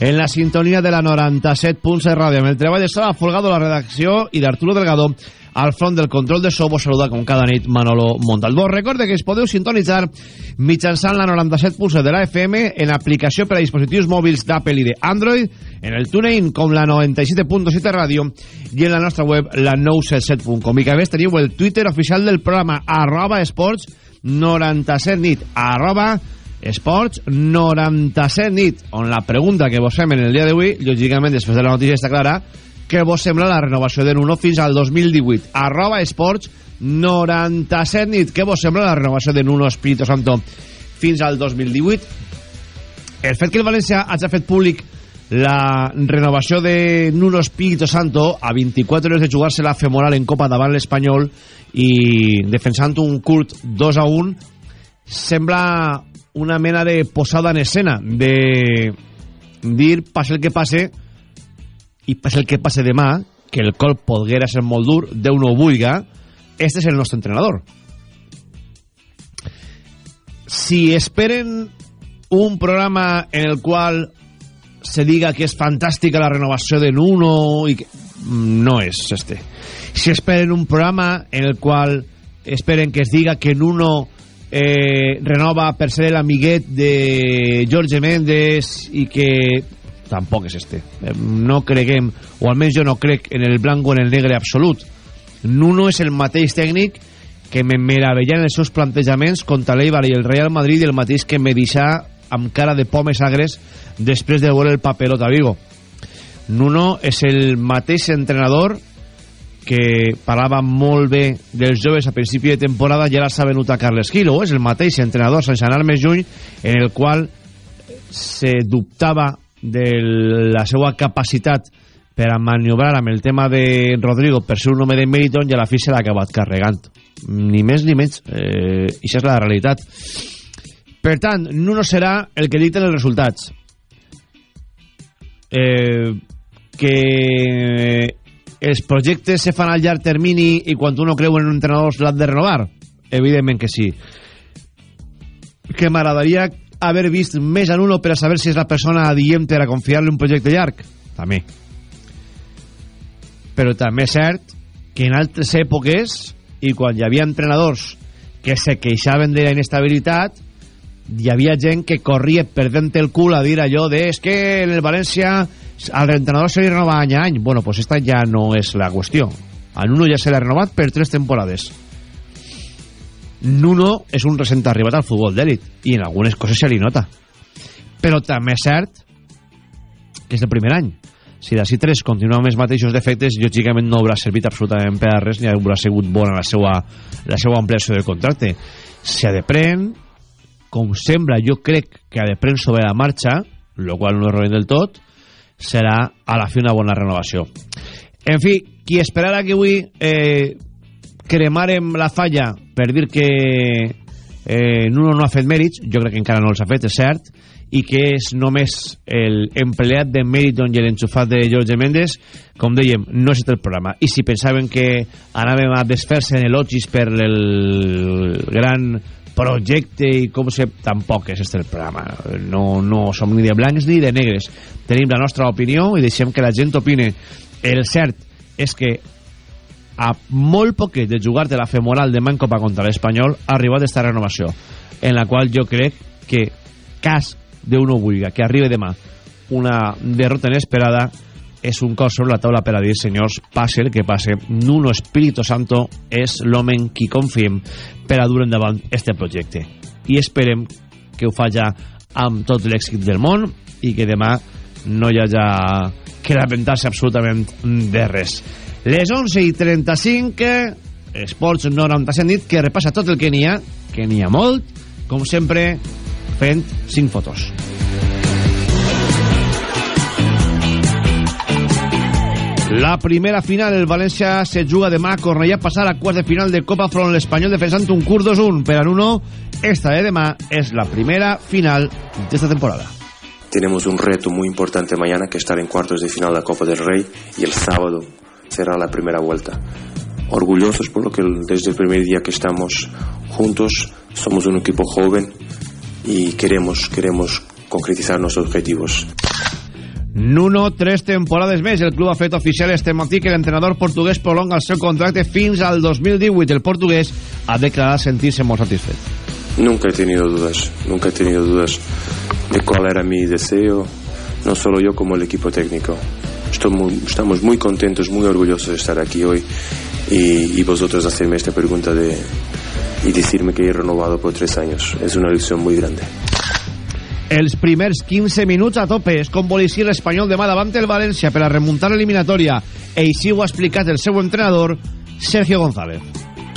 en la sintonia de la 97 punts de ràdio. Amb el treball de Sala Folgado, la redacció, i d'Arturo Delgado, al front del control de so, vos saluda com cada nit Manolo Montalbó. Recorde que es podeu sintonitzar mitjançant la 97 pulsa de la FM en aplicació per a dispositius mòbils d'Apple i d'Android, en el TuneIn com la 97.7 ràdio i en la nostra web la 977.com. I que a més teniu el Twitter oficial del programa arroba esports 97 nit arroba esports 97 nit on la pregunta que vos fem en el dia d'avui, lògicament després de la notícia està clara, què vos sembla la renovació de Nuno fins al 2018? Arroba esports 97 nit. Què vos sembla la renovació de Nuno Espíritu Santo fins al 2018? El fet que el València hagi fet públic la renovació de Nuno Espíritu Santo a 24 hores de jugar-se la femoral en Copa davant l'Espanyol i defensant un curt 2 a 1 sembla una mena de posada en escena de dir, passe el que passe i passa el que passe demà, que el col podguera ser molt dur, Déu no este és el nostre entrenador. Si esperen un programa en el qual se diga que és fantàstica la renovació de Nuno i que... no és este. Si esperen un programa en el qual esperen que es diga que Nuno eh, renova per ser l'amiguet de Jorge Méndez i que tampoc és este. No creguem, o almenys jo no crec en el blanc o en el negre absolut. Nuno és el mateix tècnic que me meravellan els seus plantejaments contra l'Eibar i el Real Madrid i el mateix que me deixà amb cara de pomes agres després de veure el papelot a Vigo. Nuno és el mateix entrenador que parlava molt bé dels joves a principi de temporada ara s'ha venut a Carles Gil, o és el mateix entrenador sense anar més lluny en el qual se dubtava de la seva capacitat per a maniobrar amb el tema de Rodrigo per ser un home de Meriton i a la fi se l'ha acabat carregant. Ni més ni menys. Eh, i això és la realitat. Per tant, no serà el que dicten els resultats. Eh, que els projectes se fan al llarg termini i quan uno creu en un entrenador l'ha de renovar? Evidentment que sí. Que m'agradaria haver vist més en uno per a saber si és la persona adient per a confiar-li un projecte llarg. També. Però també és cert que en altres èpoques i quan hi havia entrenadors que se queixaven de la inestabilitat hi havia gent que corria perdent el cul a dir allò de és que en el València al entrenador se li renova any a any. Bueno, pues esta ja no és la qüestió a Nuno ja se l'ha renovat per tres temporades. Nuno és un recent arribat al futbol d'èlit i en algunes coses se li nota. Però també és cert que és el primer any. Si d'ací tres continua amb els mateixos defectes lògicament no haurà servit absolutament per a res ni haurà sigut bona la seva, la seva ampliació de contracte. Si ha de pren com sembla jo crec que ha de pren sobre la marxa el qual no és rovent del tot serà a la fi una bona renovació en fi, qui esperara que avui eh, cremarem la falla per dir que eh, Nuno no ha fet mèrits, jo crec que encara no els ha fet, és cert, i que és només l'empleat de Meriton i l'enxufat de Jorge Méndez, com dèiem, no és el programa. I si pensaven que anàvem a desfer-se en elogis per el gran projecte i se... Tampoc és este el programa. No, no som ni de blancs ni de negres. Tenim la nostra opinió i deixem que la gent opine. El cert és que a molt poquet de jugar de la femoral de Mancopa contra l'Espanyol ha arribat esta renovació en la qual jo crec que cas d'uno vulga que arribi demà una derrota inesperada és un cos sobre la taula per a dir senyors, passe el que passe Nuno Espíritu Santo és l'home qui confiem per a dur endavant este projecte. I esperem que ho faci amb tot l'èxit del món i que demà no hi hagi que lamentar-se absolutament de res. Les 11 i 35 Esports 97 nit que repassa tot el que n'hi ha que n'hi ha molt com sempre fent 5 fotos La primera final, el València se juga demà a Cornellà passar a quarts de final de Copa front l'Espanyol defensant un curt 2-1 per a l'uno. Esta de demà es la primera final de esta temporada. Tenemos un reto muy importante mañana que estar en cuartos de final de la Copa del Rey y el sábado será la primera vuelta. orgullosos por lo que desde el primer día que estamos juntos somos un equipo joven y queremos, queremos concretizar nuestros objetivos. Nuno, tres temporades més. El club ha fet oficial este matí que l'entrenador portuguès prolonga el seu contracte fins al 2018. El portuguès ha declarat sentir-se molt satisfet. Nunca he tenido dudas, nunca he tenido dudas de cuál era mi deseo, no solo yo como el equipo técnico. Muy, estamos muy contentos, muy orgullosos de estar aquí hoy y, y vosotros hacerme esta pregunta de, y decirme que he renovado por tres años. Es una ilusión muy grande. Els primers 15 minuts a tope és com volia l'Espanyol demà davant el València per a remuntar l'eliminatòria. E així ho ha el seu entrenador, Sergio González.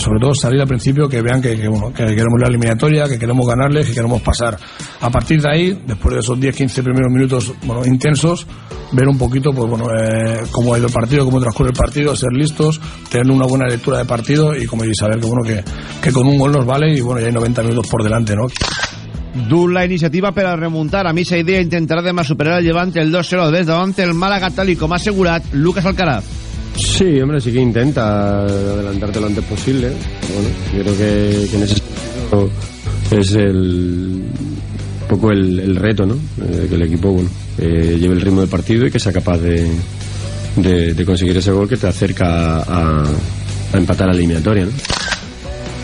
sobre todo salir al principio que vean que, que, que queremos la eliminatoria, que queremos ganarles, que queremos pasar. A partir de ahí, después de esos 10-15 primeros minutos bueno, intensos, ver un poquito pues bueno eh, cómo ha ido el partido, cómo transcurre el partido, ser listos, tener una buena lectura de partido y como saber que bueno que, que con un gol nos vale y bueno ya hay 90 minutos por delante, ¿no? Du la iniciativa per a remuntar. A misa idea intentarà demà superar el Levante el 2-0 des davant el Málaga tal i com ha assegurat Lucas Alcaraz. Sí, hombre, sí que intenta adelantarte lo antes posible. Bueno, yo creo que, que en ese sentido es el un poco el, el reto, ¿no? Eh, que el equipo, bueno, eh, lleve el ritmo del partido y que sea capaz de, de, de conseguir ese gol que te acerca a, a empatar la eliminatoria, ¿no?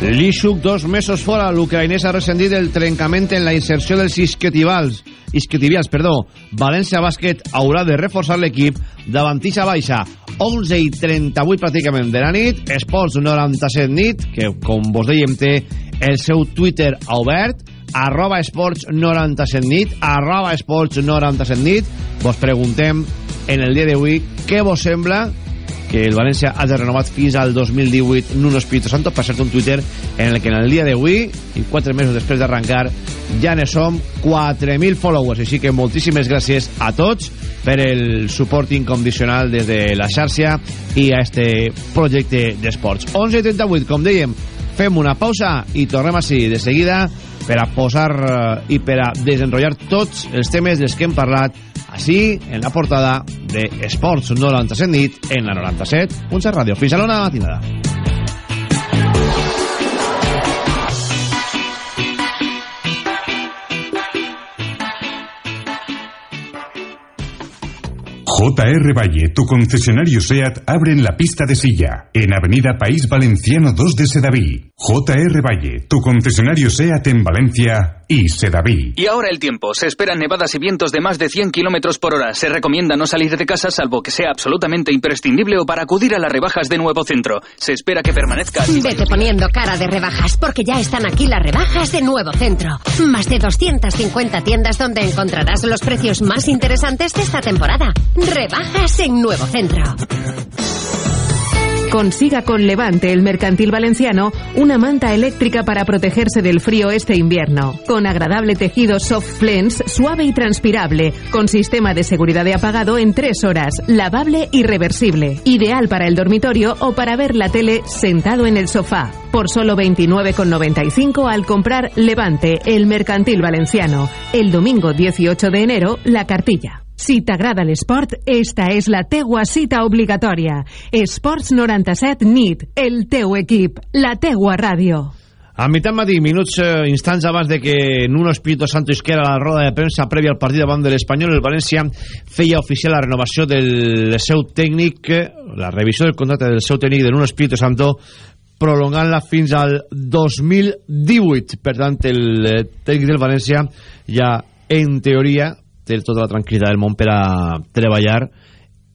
Lishuk, dos mesos fora. L'ucraïnès ha rescindit el trencament en la inserció dels isquiotivals. Isquiotibials, perdó. València Bàsquet haurà de reforçar l'equip davant Ixa Baixa. 11 i 38 pràcticament de la nit. Esports 97 nit, que com vos dèiem té el seu Twitter obert arroba esports 97 nit arroba esports 97 nit vos preguntem en el dia d'avui què vos sembla que el València ha de renovat fins al 2018 Nuno Espíritu Santo, per cert un Twitter en el que en el dia d'avui, i quatre mesos després d'arrencar, ja ne som 4.000 followers, així que moltíssimes gràcies a tots per el suport incondicional des de la xarxa i a este projecte d'esports. 11 i 38, com dèiem, fem una pausa i tornem així de seguida per a posar eh, i per a desenrotllar tots els temes dels que hem parlat així en la portada de Esports 97 nit en la 97 Punts Ràdio. Fins a l'una matinada. JR Valle, tu concesionario SEAT, abre en la pista de silla, en Avenida País Valenciano 2 de Sedaví. JR Valle, tu concesionario SEAT en Valencia y Sedaví. Y ahora el tiempo. Se esperan nevadas y vientos de más de 100 kilómetros por hora. Se recomienda no salir de casa salvo que sea absolutamente imprescindible o para acudir a las rebajas de Nuevo Centro. Se espera que permanezca. Vete poniendo cara de rebajas porque ya están aquí las rebajas de Nuevo Centro. Más de 250 tiendas donde encontrarás los precios más interesantes de esta temporada. Rebajas en Nuevo Centro. Consiga con Levante, el mercantil valenciano, una manta eléctrica para protegerse del frío este invierno. Con agradable tejido soft flens, suave y transpirable, con sistema de seguridad de apagado en tres horas, lavable y reversible. Ideal para el dormitorio o para ver la tele sentado en el sofá. Por solo 29,95 al comprar Levante, el mercantil valenciano. El domingo 18 de enero, la cartilla. Si t'agrada l'esport, esta és la teua cita obligatòria. Esports 97 NIT, el teu equip, la teua ràdio. A mitjà matí, minuts, eh, instants abans de que Nuno Espíritu Santo isquera la roda de premsa prèvia al partit davant de l'Espanyol, el València feia oficial la renovació del seu tècnic, la revisió del contracte del seu tècnic de Nuno Espíritu Santo, prolongant-la fins al 2018. Per tant, el eh, tècnic del València ja, en teoria, té tota la tranquil·litat del món per a treballar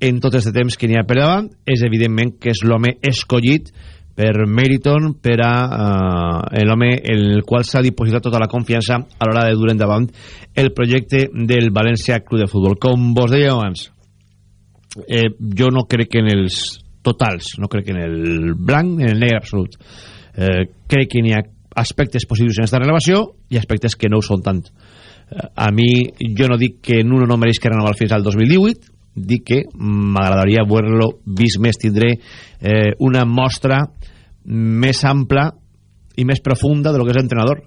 en tot aquest temps que n'hi ha per davant. És evidentment que és l'home escollit per Meriton, per a uh, l'home en el qual s'ha dipositat tota la confiança a l'hora de dur endavant el projecte del València Club de Futbol. Com vos deia abans, eh, jo no crec que en els totals, no crec que en el blanc, en el negre absolut. Eh, crec que n'hi ha aspectes positius en aquesta renovació i aspectes que no ho són tant a mi jo no dic que Nuno no mereix que renovar fins al 2018 dic que m'agradaria veure-lo vist més tindré eh, una mostra més ampla i més profunda de lo que és entrenador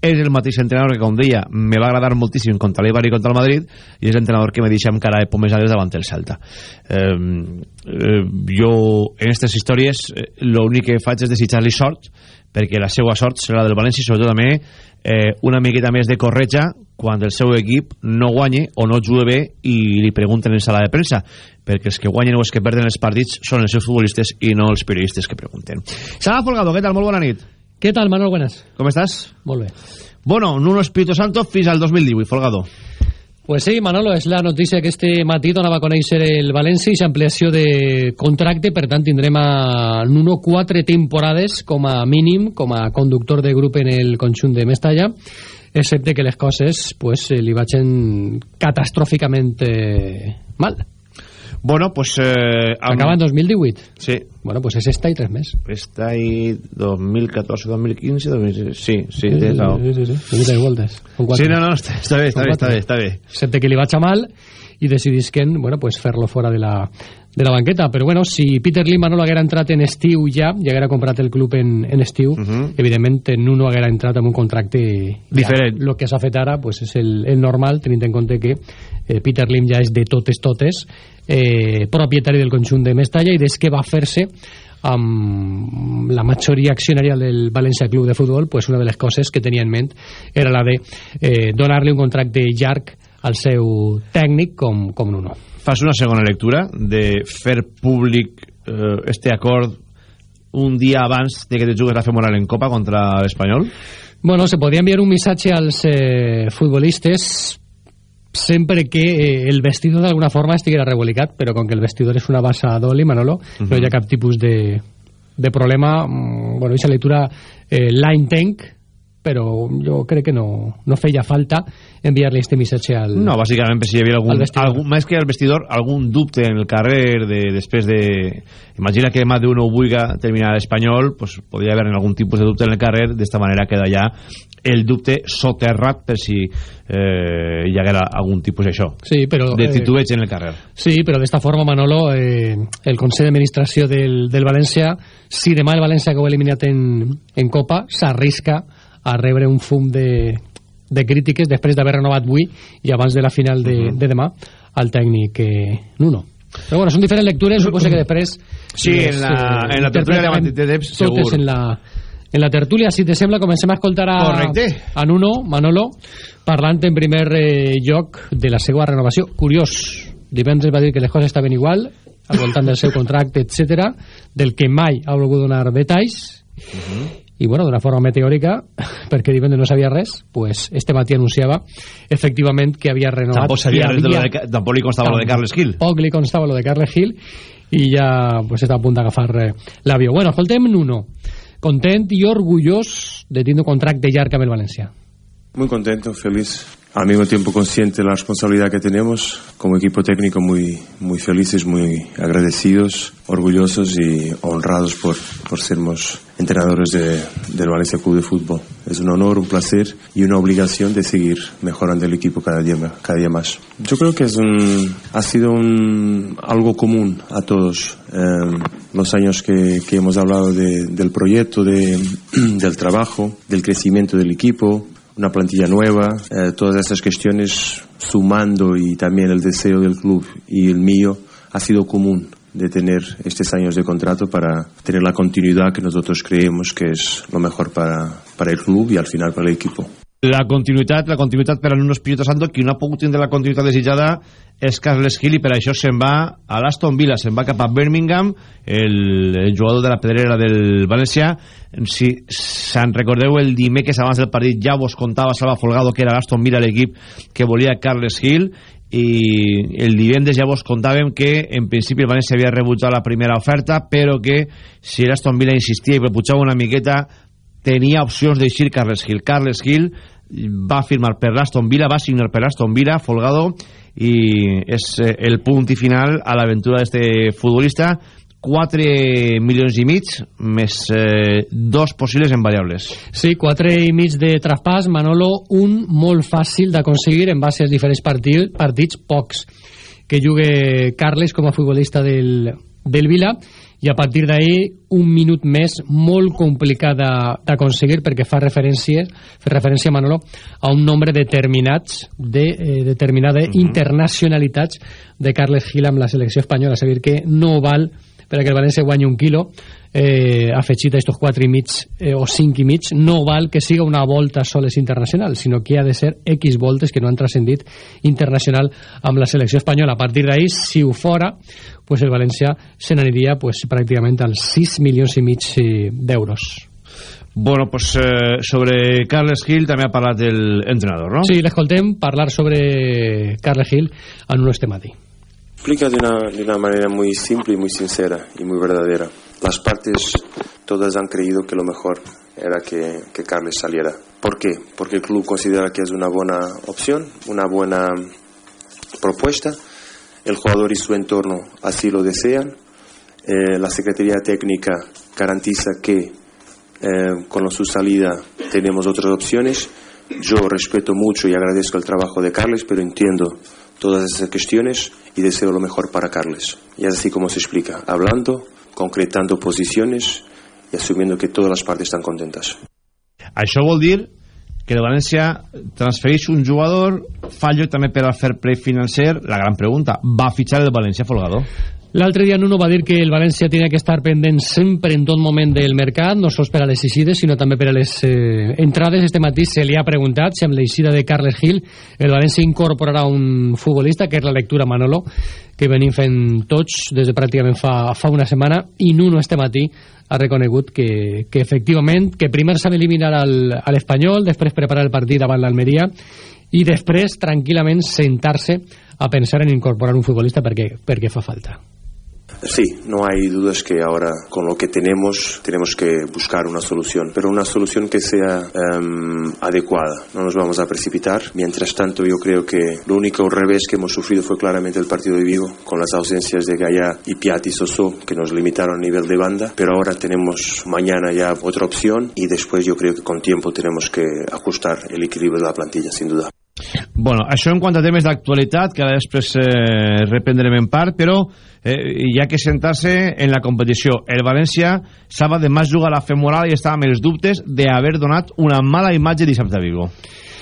és el mateix entrenador que, com deia, me va agradar moltíssim contra l'Eibar i contra el Madrid, i és l'entrenador que me deixa amb cara de pomesades davant el Celta. Eh, eh, jo, en aquestes històries, eh, l'únic que faig és desitjar-li sort, perquè la seva sort serà del València i sobretot també eh, una miqueta més de corretja quan el seu equip no guanye o no juga bé i li pregunten en sala de premsa perquè els que guanyen o els que perden els partits són els seus futbolistes i no els periodistes que pregunten. Sala Folgado, què tal? Molt bona nit. ¿Qué tal, Manuel? Buenas. Com estàs? Molt bé. Bueno, Nuno Espíritu Santo fins al 2018, Folgado. Pues sí, Manolo, és la notícia que este matí donava a conèixer el València i ampliació de contracte, per tant tindrem a Nuno quatre temporades com a mínim, com a conductor de grup en el conjunt de Mestalla, excepte que les coses pues, li vagin catastròficament eh, mal. Bueno, pues... Eh, amb... Acaba en 2018. Sí. Bueno, pues és esta i tres més. Està ahí 2014, 2015, 2016... Sí, sí, Sí, sí, sí, sí, sí, sí. Voltes. Con quatre. sí no, no, està, està bé, està bé, està bé, està bé. Excepte que li vaig a mal i decidisquen, bueno, pues fer-lo fora de la, de la banqueta. Però bueno, si Peter Lim no haguera entrat en estiu ja, i haguera comprat el club en, en estiu, Uh -huh. evidentment en Nuno haguera entrat amb un contracte Diferent. Ja. Lo que s'ha fet ara pues, és el, el normal, tenint en compte que eh, Peter Lim ja és de totes totes eh, propietari del conjunt de Mestalla i des que va fer-se amb la majoria accionària del València Club de Futbol, pues una de les coses que tenia en ment era la de eh, donar-li un contracte llarg al seu tècnic com, com Nuno. Fas una segona lectura de fer públic eh, este acord un dia abans de que te jugues la femoral en Copa contra l'Espanyol? Bueno, se podria enviar un missatge als eh, futbolistes sempre que eh, el vestidor d'alguna forma estiguera rebolicat, però com que el vestidor és una bassa d'oli, Manolo, uh -huh. no hi ha cap tipus de, de problema. Mm, Bueno, aquesta lectura eh, la entenc, però jo crec que no, no feia falta enviar-li este missatge al... No, bàsicament per si hi havia Al algun, vestidor. algun més que al vestidor, algun dubte en el carrer de, després de... Imagina que demà d'uno ho vulga terminar l'Espanyol, pues, podria haver algun tipus de dubte en el carrer, d'esta manera queda ja el dubte soterrat per si eh, hi haguera algun tipus d'això, Sí, però... de eh, titubeig en el carrer. Sí, però d'esta forma, Manolo, eh, el Consell d'Administració del, del València, si demà el València que ho ha eliminat en, en Copa, s'arrisca a rebre un fum de, de crítiques després d'haver renovat avui i abans de la final de, de demà al tècnic eh, Nuno. Però bueno, són diferents lectures, suposo que després... Sí, les, en la- en la tertúlia de Matí de Temps, totes segur. en la, en la tertúlia. Si te sembla, comencem a escoltar a, Correcte. a Nuno, Manolo, parlant en primer eh, lloc de la seva renovació. Curiós, divendres va dir que les coses estaven igual, al voltant del seu contracte, etc, del que mai ha volgut donar detalls, i bueno, d'una forma meteòrica, perquè divendres no sabia res, pues este matí anunciava efectivament que havia renovat. Tampoc, sabia res de havia- de, Ca- tampoc li constava lo de Carles Gil. Poc li constava lo de Carles Gil i ja pues, està a punt d'agafar eh, l'avió. Bueno, escoltem Nuno. Content i orgullós de tindre un contracte llarg amb el València. Muy contento, feliz. Al mismo tiempo consciente de la responsabilidad que tenemos como equipo técnico, muy, muy felices, muy agradecidos, orgullosos y honrados por, por sermos entrenadores de- del Valencia Club de Fútbol. Es un honor, un placer y una obligación de seguir mejorando el equipo cada día, cada día más. Yo creo que es un, ha sido un, algo común a todos. eh, los años que, que hemos hablado de- del proyecto, de, del trabajo, del crecimiento del equipo, una plantilla nueva, eh, todas esas cuestiones sumando y también el deseo del club y el mío ha sido común de tener estos años de contrato para tener la continuidad que nosotros creemos que es lo mejor para, para el club y al final para el equipo. La continuïtat, la continuïtat per a Nuno Espíritu Santo, qui no ha pogut tindre la continuïtat desitjada és Carles Gil i per això se'n va a l'Aston Villa, se'n va cap a Birmingham, el, el jugador de la pedrera del València. Si se'n recordeu, el dimecres abans del partit ja vos contava Salva Folgado que era l'Aston Villa l'equip que volia Carles Gil i el divendres ja vos contàvem que en principi el València havia rebutjat la primera oferta però que si l'Aston Villa insistia i proputjava una miqueta tenia opcions d'eixir Carles Gil. Carles Gil va firmar per l'Aston Villa, va signar per l'Aston Villa, Folgado, i és eh, el punt i final a l'aventura d'este futbolista. 4 milions i mig més eh, dos possibles en variables. Sí, quatre i mig de traspàs, Manolo, un molt fàcil d'aconseguir en base als diferents partits, partits pocs que jugue Carles com a futbolista del, del Vila i a partir d'ahir un minut més molt complicat d'aconseguir perquè fa referència fa referència Manolo a un nombre determinats de eh, determinades uh -huh. internacionalitats de Carles Gil amb la selecció espanyola, és a dir que no val per a que el València guanyi un quilo eh, afegit a estos 4 i mig eh, o 5 i mig, no val que siga una volta soles internacional, sinó que ha de ser X voltes que no han transcendit internacional amb la selecció espanyola. A partir d'ahir, si ho fora, pues el València se n'aniria pues, pràcticament als 6 milions i mig eh, d'euros. Bueno, pues eh, sobre Carles Gil també ha parlat el entrenador, ¿no? Sí, l'escoltem parlar sobre Carles Gil en un este matí. Explica de una, de una manera muy simple y muy sincera y muy verdadera. Las partes todas han creído que lo mejor era que, que Carles saliera. ¿Por qué? Porque el club considera que es una buena opción, una buena propuesta. El jugador y su entorno así lo desean. Eh, la Secretaría Técnica garantiza que eh, con su salida tenemos otras opciones. Yo respeto mucho y agradezco el trabajo de Carles, pero entiendo todas esas cuestiones y deseo lo mejor para Carles. Y es así como se explica, hablando, concretando posiciones y asumiendo que todas las partes están contentas. Això vol dir que el València transfereix un jugador, fa lloc també per al fair play financer, la gran pregunta, va fitxar el València Folgado? L'altre dia Nuno va dir que el València tenia que estar pendent sempre en tot moment del mercat, no sols per a les eixides, sinó també per a les eh, entrades. Este matí se li ha preguntat si amb l'eixida de Carles Gil el València incorporarà un futbolista, que és la lectura Manolo, que venim fent tots des de pràcticament fa, fa una setmana, i Nuno este matí ha reconegut que, que efectivament, que primer s'ha d'eliminar a l'Espanyol, després preparar el partit davant l'Almeria, i després tranquil·lament sentar-se a pensar en incorporar un futbolista perquè, perquè fa falta. Sí, no hay dudas que ahora con lo que tenemos tenemos que buscar una solución, pero una solución que sea um, adecuada. No nos vamos a precipitar. Mientras tanto, yo creo que lo único revés que hemos sufrido fue claramente el partido de Vigo, con las ausencias de Gaya y Piatti Soso, que nos limitaron a nivel de banda. Pero ahora tenemos mañana ya otra opción y después yo creo que con tiempo tenemos que ajustar el equilibrio de la plantilla, sin duda. Bueno, això en quant a temes d'actualitat, que ara després eh, reprendrem en part, però eh, hi ha que sentar-se en la competició. El València saba de més jugar a la femoral i estava amb els dubtes d'haver donat una mala imatge dissabte a Vigo.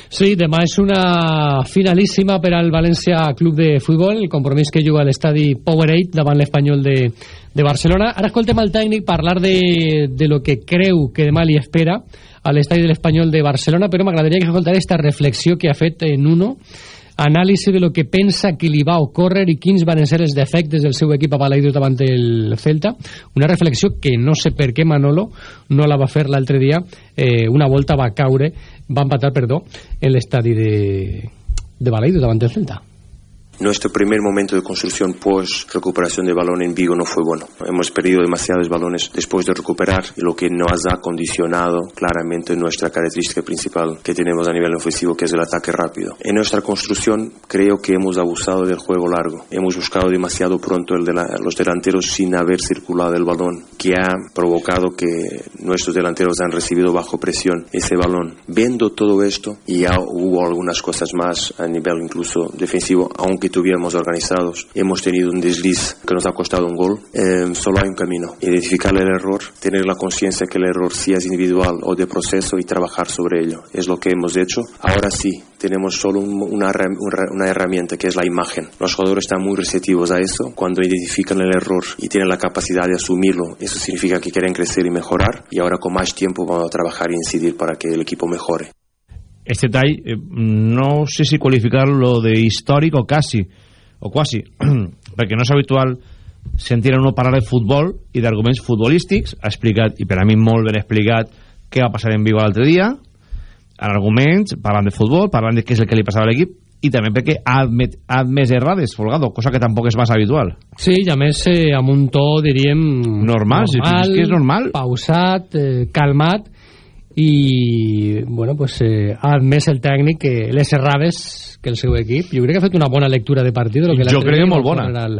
Sí, demà és una finalíssima per al València Club de Futbol, el compromís que juga a l'estadi Powerade davant l'Espanyol de, de Barcelona. Ara escoltem el tècnic parlar de, de lo que creu que demà li espera a l'estadi de l'Espanyol de Barcelona, però m'agradaria que escoltar aquesta reflexió que ha fet en uno anàlisi de lo que pensa que li va ocórrer i quins van ser els defectes del seu equip a Balaidos davant el Celta. Una reflexió que no sé per què Manolo no la va fer l'altre dia. Eh, una volta va caure, va empatar, perdó, en l'estadi de, de Balaidos davant el Celta. Nuestro primer momento de construcción post recuperación de balón en Vigo no fue bueno. Hemos perdido demasiados balones después de recuperar, lo que nos ha condicionado claramente nuestra característica principal que tenemos a nivel ofensivo, que es el ataque rápido. En nuestra construcción creo que hemos abusado del juego largo. Hemos buscado demasiado pronto el de la, los delanteros sin haber circulado el balón, que ha provocado que nuestros delanteros han recibido bajo presión ese balón. Viendo todo esto, y ya hubo algunas cosas más a nivel incluso defensivo, aunque tuviéramos organizados, hemos tenido un desliz que nos ha costado un gol, eh, solo hay un camino. Identificar el error, tener la conciencia que el error sí es individual o de proceso y trabajar sobre ello. Es lo que hemos hecho. Ahora sí, tenemos solo un, una, una herramienta que es la imagen. Los jugadores están muy receptivos a eso. Cuando identifican el error y tienen la capacidad de asumirlo, eso significa que quieren crecer y mejorar. Y ahora con más tiempo vamos a trabajar e incidir para que el equipo mejore. Este tall eh, no sé si qualificar-lo de històric o quasi o quasi perquè no és habitual sentir a uno parlar de futbol i d'arguments futbolístics ha explicat, i per a mi molt ben explicat què va passar en Vigo l'altre dia en arguments, parlant de futbol parlant de què és el que li passava a l'equip i també perquè ha, admet, ha admès errades Folgado, cosa que tampoc és massa habitual. Sí, i a més eh, amb un to diríem normal, normal si és que és normal. pausat, eh, calmat i bueno, pues, eh, ha admès el tècnic que les errades que el seu equip, jo crec que ha fet una bona lectura de partit lo que jo crec que molt bona. al,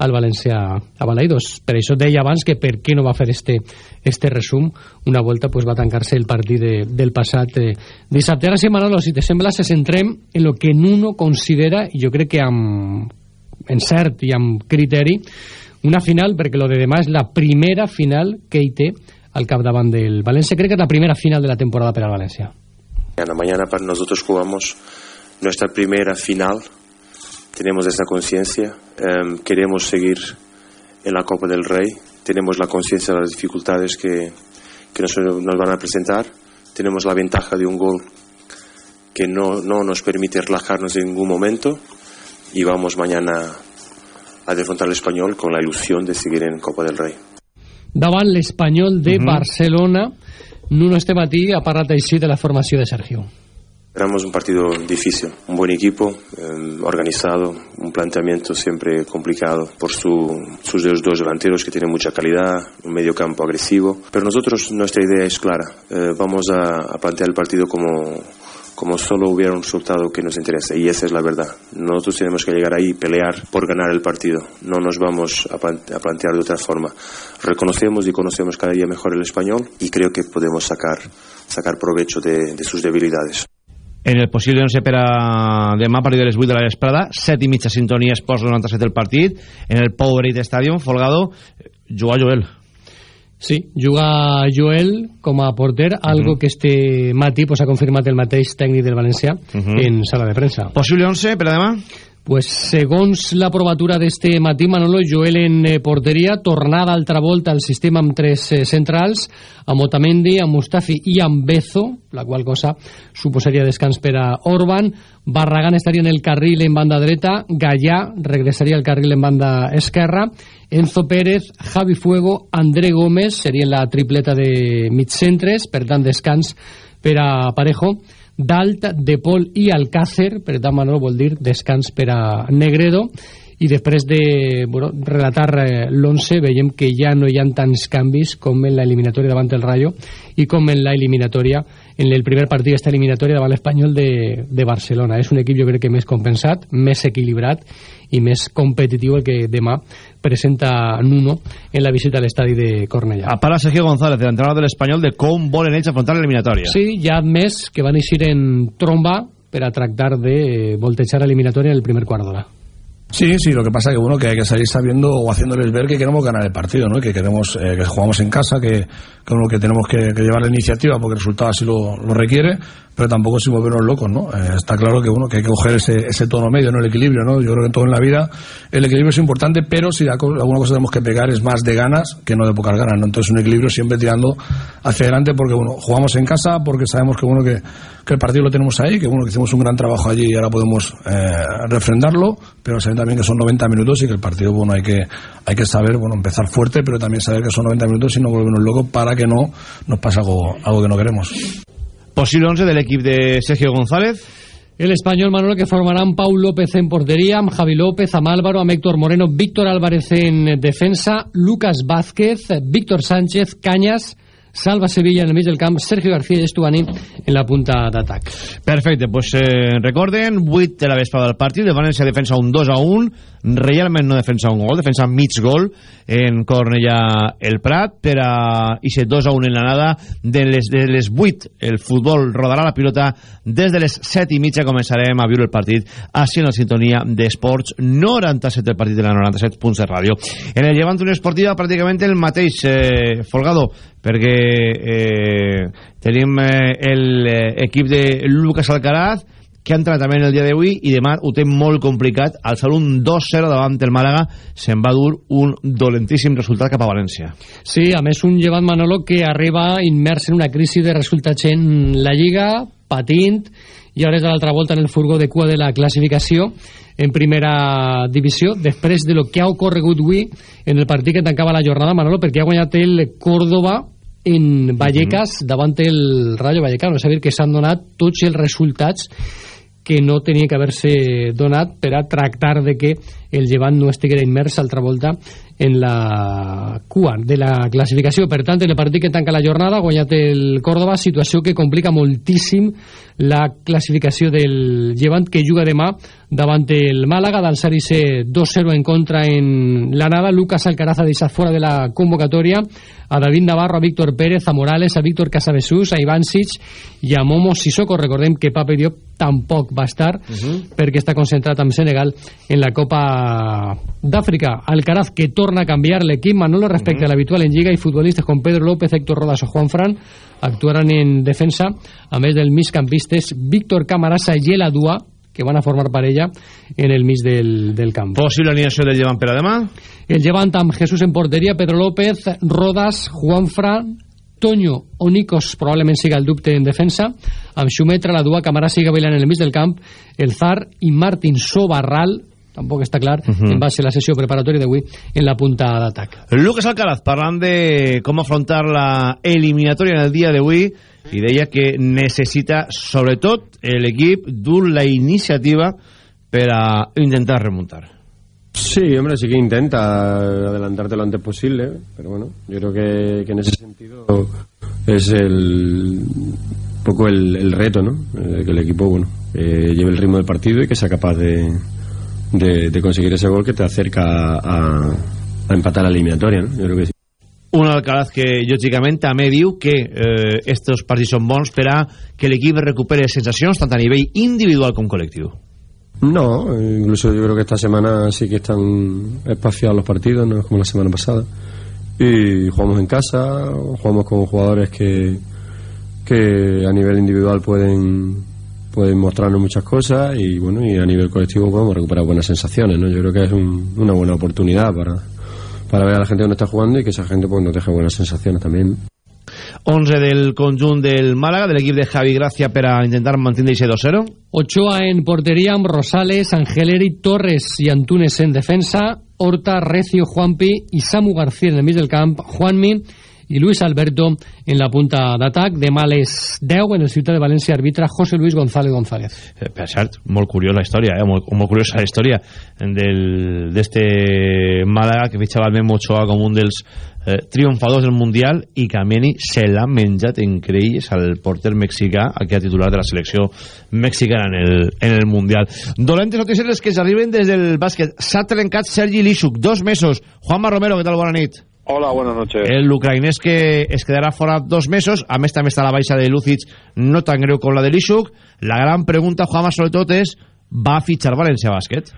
al València a Balaidos per això deia abans que per què no va fer este, este resum. Una volta pues, va tancar-se el partit de, del passat eh, dissabte. Ara sí Manolo, si te sembla se centrem en lo que Nuno considera i jo crec que amb encert i amb criteri una final perquè lo de demà és la primera final que hi té al capdavant del València. Crec que és la primera final de la temporada per al València. Mañana, para nosotros jugamos nuestra primera final. Tenemos esa conciencia. Em, queremos seguir en la Copa del Rey. Tenemos la conciencia de las dificultades que, que nos, nos van a presentar. Tenemos la ventaja de un gol que no, no nos permite relajarnos en ningún momento. Y vamos mañana a defrontar al español con la ilusión de seguir en Copa del Rey. Davant l'Espanyol de Mhm. Barcelona Nuno este matí ha parlat així de la formació de Sergio Esperamos un partido difícil, un buen equipo, eh, organizado, un planteamiento siempre complicado por su- sus dos, dos delanteros que tienen mucha calidad, un medio campo agresivo. Pero nosotros, nuestra idea es clara. Eh, vamos a, a plantear el partido como, como solo hubiera un resultado que nos interese. Y esa es la verdad. Nosotros tenemos que llegar ahí y pelear por ganar el partido. No nos vamos a, plan- a plantear de otra forma. Reconocemos y conocemos cada día mejor el español y creo que podemos sacar, provecho de- sus debilidades. En el possible 11 per a demà a partir de les 8 de la vesprada 7 i mitja sintonia esports 97 del partit en el Powerade Stadium Folgado, juga Joel Sí, juga Joel com a porter, algo que este matí pues, ha confirmat el mateix tècnic del València Mhm. en sala de premsa. possible 11 per a demà Pues segons la provatura d'este matí, Manolo, Joel en eh, porteria, tornada altra volta al sistema tres eh, centrals, amb Otamendi, amb Mustafi i amb Bezo, la qual cosa suposaria descans per a Orban, Barragán estaria en el carril en banda dreta, Gallà regressaria al carril en banda esquerra, Enzo Pérez, Javi Fuego, André Gómez, serien la tripleta de mitcentres, per tant descans per a Parejo, Dalt, De Paul i Alcácer, per tant Manolo vol dir descans per a Negredo. I després de bueno, relatar eh, l'11 veiem que ja no hi ha tants canvis com en la eliminatòria davant el Rayo i com en la eliminatòria en el primer partit d'esta eliminatòria davant l'Espanyol de, de Barcelona. És un equip jo crec que més compensat més equilibrat i més competitiu el que demà presenta Nuno en la visita a l'estadi de Cornellà. A part Sergio González, el entrenador de l'Espanyol de com volen ells afrontar l'eliminatòria. Sí, ha admès que van eixir en tromba per a tractar de voltejar l'eliminatòria en el primer quart d'hora. Sí, sí, lo que pasa que bueno que hay que salir sabiendo o haciéndoles ver que queremos ganar el partido, ¿no? Que queremos eh, que jugamos en casa, que, que, bueno, que tenemos que, que llevar la iniciativa porque el resultado así lo, lo requiere, pero tampoco sin volvernos locos, ¿no? Eh, está claro que bueno que hay que coger ese, ese tono medio, no el equilibrio, ¿no? Yo creo que en todo en la vida el equilibrio es importante, pero si alguna cosa tenemos que pegar es más de ganas que no de pocas ganas, ¿no? Entonces un equilibrio siempre tirando hacia adelante porque bueno jugamos en casa, porque sabemos que bueno que, que el partido lo tenemos ahí, que bueno que hicimos un gran trabajo allí y ahora podemos eh, refrendarlo, pero sabiendo también que son 90 minutos y que el partido bueno hay que hay que saber bueno empezar fuerte, pero también saber que son 90 minutos y no volvernos locos para que no nos pase algo algo que no queremos. possible 11 de l'equip de Sergio González El español Manolo que formarán Paul López en portería, Javi López, amb Álvaro, amb Héctor Moreno, Víctor Álvarez en defensa, Lucas Vázquez, Víctor Sánchez, Cañas, Salva Sevilla en el mig del camp, Sergio García i Estuani en la punta d'atac. Perfecte, pues eh, recorden 8 de la vesprada del partit, el València defensa un 2 a 1 realment no defensa un gol, defensa mig gol en Cornellà el Prat per a ixe 2 a 1 en l'anada de les, de les 8 el futbol rodarà la pilota des de les 7 i mitja començarem a viure el partit així en la sintonia d'Esports 97 el partit de la 97.7 ràdio. En el Llevant Unió Esportiva pràcticament el mateix eh, Folgado perquè eh, tenim eh, l'equip de Lucas Alcaraz que ha entrat també en el dia d'avui i demà ho té molt complicat. Al un 2-0 davant el Màlaga se'n va dur un dolentíssim resultat cap a València. Sí, a més un llevat Manolo que arriba immers en una crisi de resultats en la Lliga, patint, i ara és a l'altra volta en el furgó de cua de la classificació en primera divisió, després de lo que ha ocorregut avui en el partit que tancava la jornada, Manolo, perquè ha guanyat el Córdoba en Vallecas davant el Rayo Vallecano, és a dir, que s'han donat tots els resultats que no tenia que haver-se donat per a tractar de que el llevant no estiguera immers. Altra volta en la cua de la classificació. Per tant, en el partit que tanca la jornada ha guanyat el Córdoba, situació que complica moltíssim la classificació del llevant que juga demà davant el Màlaga, d'alçar-se 2-0 en contra en l'anada. Lucas Alcaraz ha deixat fora de la convocatòria a David Navarro, a Víctor Pérez, a Morales, a Víctor Casabesús, a Ivancic i a Momo Sissoko. Recordem que Pape Diop tampoc va estar uh -huh. perquè està concentrat amb Senegal en la Copa d'Àfrica. Alcaraz que torna torna a canviar l'equip. Manolo respecte uh -huh. a l'habitual en Lliga i futbolistes com Pedro López, Héctor Rodas o Juan Fran actuaran en defensa, a més del migcampistes Víctor Camarasa i El Adua, que van a formar parella en el mig del, del camp. Possible alineació del Llevant per a demà? El Llevant amb Jesús en porteria, Pedro López, Rodas, Juan Fran, Toño o Nikos probablement siga el dubte en defensa, amb Xumetra, la Dua, Camarasa i Gavilán en el mig del camp, el Zar i Martin Sobarral tampoc està clar uh -huh. en base a la sessió preparatòria d'avui en la punta d'atac. Lucas Alcaraz, parlant de com afrontar la eliminatòria en el dia d'avui i deia que necessita sobretot l'equip dur la iniciativa per a intentar remuntar. Sí, hombre, sí que intenta adelantarte lo antes posible, pero bueno, yo creo que, que en ese sentido es el poco el, el reto, ¿no? Eh, que el equipo, bueno, eh, lleve el ritmo del partido y que sea capaz de, de, de conseguir ese gol que te acerca a, a empatar la eliminatoria, ¿no? Yo creo que sí. Un Alcaraz que, lògicament, també diu que eh, estos partits són bons per a que l'equip recupere sensacions tant a nivell individual com col·lectiu. No, incluso yo creo que esta semana sí que están espaciados los partidos, no es como la semana pasada. Y jugamos en casa, jugamos con jugadores que, que a nivel individual pueden pueden mostrarnos muchas cosas y bueno y a nivel colectivo podemos recuperar buenas sensaciones ¿no? yo creo que es un, una buena oportunidad para, para ver a la gente donde está jugando y que esa gente pues nos deje buenas sensaciones también 11 del conjunt del Málaga, de l'equip de Javi Gracia per a intentar mantenir ese 2-0. Ochoa en porteria amb Rosales, Angeleri, Torres i Antunes en defensa, Horta, Recio, Juanpi i Samu García en el mig del camp, Juanmi i Luis Alberto en la punta d'atac. Demà a les 10 en el Ciutat de València arbitra José Luis González González. Eh, per cert, molt curiosa la història, eh? molt, molt curiosa la història d'este Màlaga que fitxava el Memo Ochoa com un dels eh, triomfadors del Mundial i Kameni se l'ha menjat en creïs al porter mexicà, aquí a titular de la selecció mexicana en el, en el Mundial. Dolentes notícies que s'arriben des del bàsquet. S'ha trencat Sergi Lixuk, dos mesos. Juanma Romero, què tal? Bona nit. Hola, buenas noches. El ucraïnès que es quedarà fora dos mesos, a més també està la baixa de Lucic no tan greu com la de Lixuk. La gran pregunta, Juanma, sobretot és, va a fitxar València Bàsquet?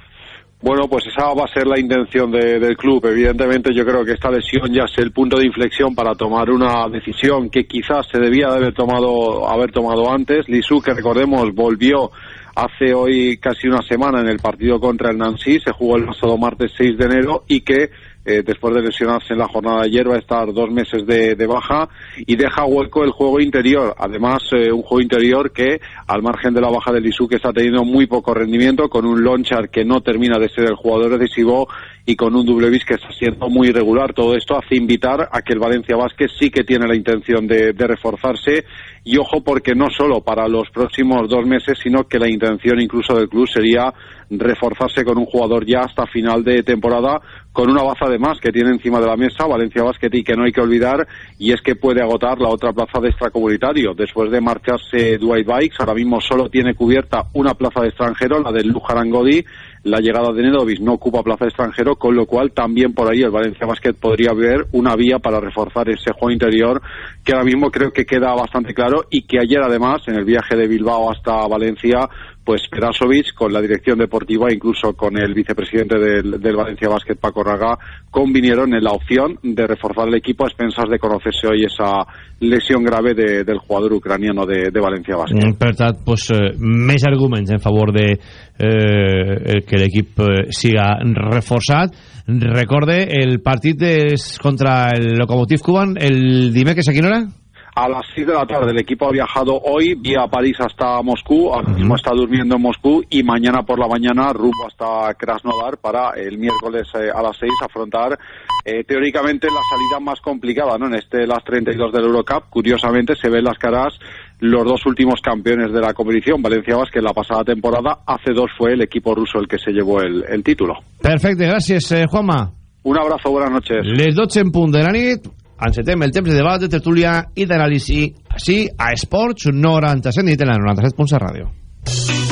Bueno, pues esa va a ser la intención de, del club. Evidentemente yo creo que esta lesión ya es el punto de inflexión para tomar una decisión que quizás se debía de haber tomado, haber tomado antes. Lisu, que recordemos, volvió hace hoy casi una semana en el partido contra el Nancy, se jugó el pasado martes 6 de enero y que eh, después de lesionarse en la jornada de ayer va a estar dos meses de, baja y deja hueco el juego interior. Además, eh, un juego interior que, al margen de la baja del Isu, que está teniendo muy poco rendimiento, con un Lonchar que no termina de ser el jugador decisivo y con un Dublevis que está siendo muy irregular. Todo esto hace invitar a que el Valencia Vázquez sí que tiene la intención de, de reforzarse y ojo porque no solo para los próximos dos meses, sino que la intención incluso del club sería reforzarse con un jugador ya hasta final de temporada con una baza de más que tiene encima de la mesa Valencia Basket y que no hay que olvidar y es que puede agotar la otra plaza de extracomunitario. Después de marcharse Dwight Bikes, ahora mismo solo tiene cubierta una plaza de extranjero, la del Lujarangodi. La llegada de Nedovis no ocupa plaza extranjero, con lo cual también por ahí el Valencia Basket podría ver una vía para reforzar ese juego interior que ahora mismo creo que queda bastante claro y que ayer además en el viaje de Bilbao hasta Valencia pues Perasovic con la dirección deportiva incluso con el vicepresidente del, del Valencia Basket Paco Raga convinieron en la opción de reforzar el equipo a expensas de conocerse hoy esa lesión grave de, del jugador ucraniano de, Valencia Basket. Mm, per tant, pues, eh, més en favor de eh, que l'equip eh, siga reforçat. Recorde, el partit és contra el Lokomotiv Cuban el dimecres a quina hora? A las 6 de la tarde. El equipo ha viajado hoy vía París hasta Moscú, ahora mismo está durmiendo en Moscú y mañana por la mañana rumbo hasta Krasnodar para el miércoles eh, a las 6 afrontar eh, teóricamente la salida más complicada ¿no? en este las 32 del Eurocup. Curiosamente se ven las caras los dos últimos campeones de la competición, Valencia Basket la pasada temporada, hace dos fue el equipo ruso el que se llevó el, el título. Perfecte, gràcies, eh, Juanma. Un abrazo, buenas noches. Les 12 en punt de la nit, encetem el temps de debat, de tertúlia i d'anàlisi així a Esports 97 nit en la 97.7 ràdio.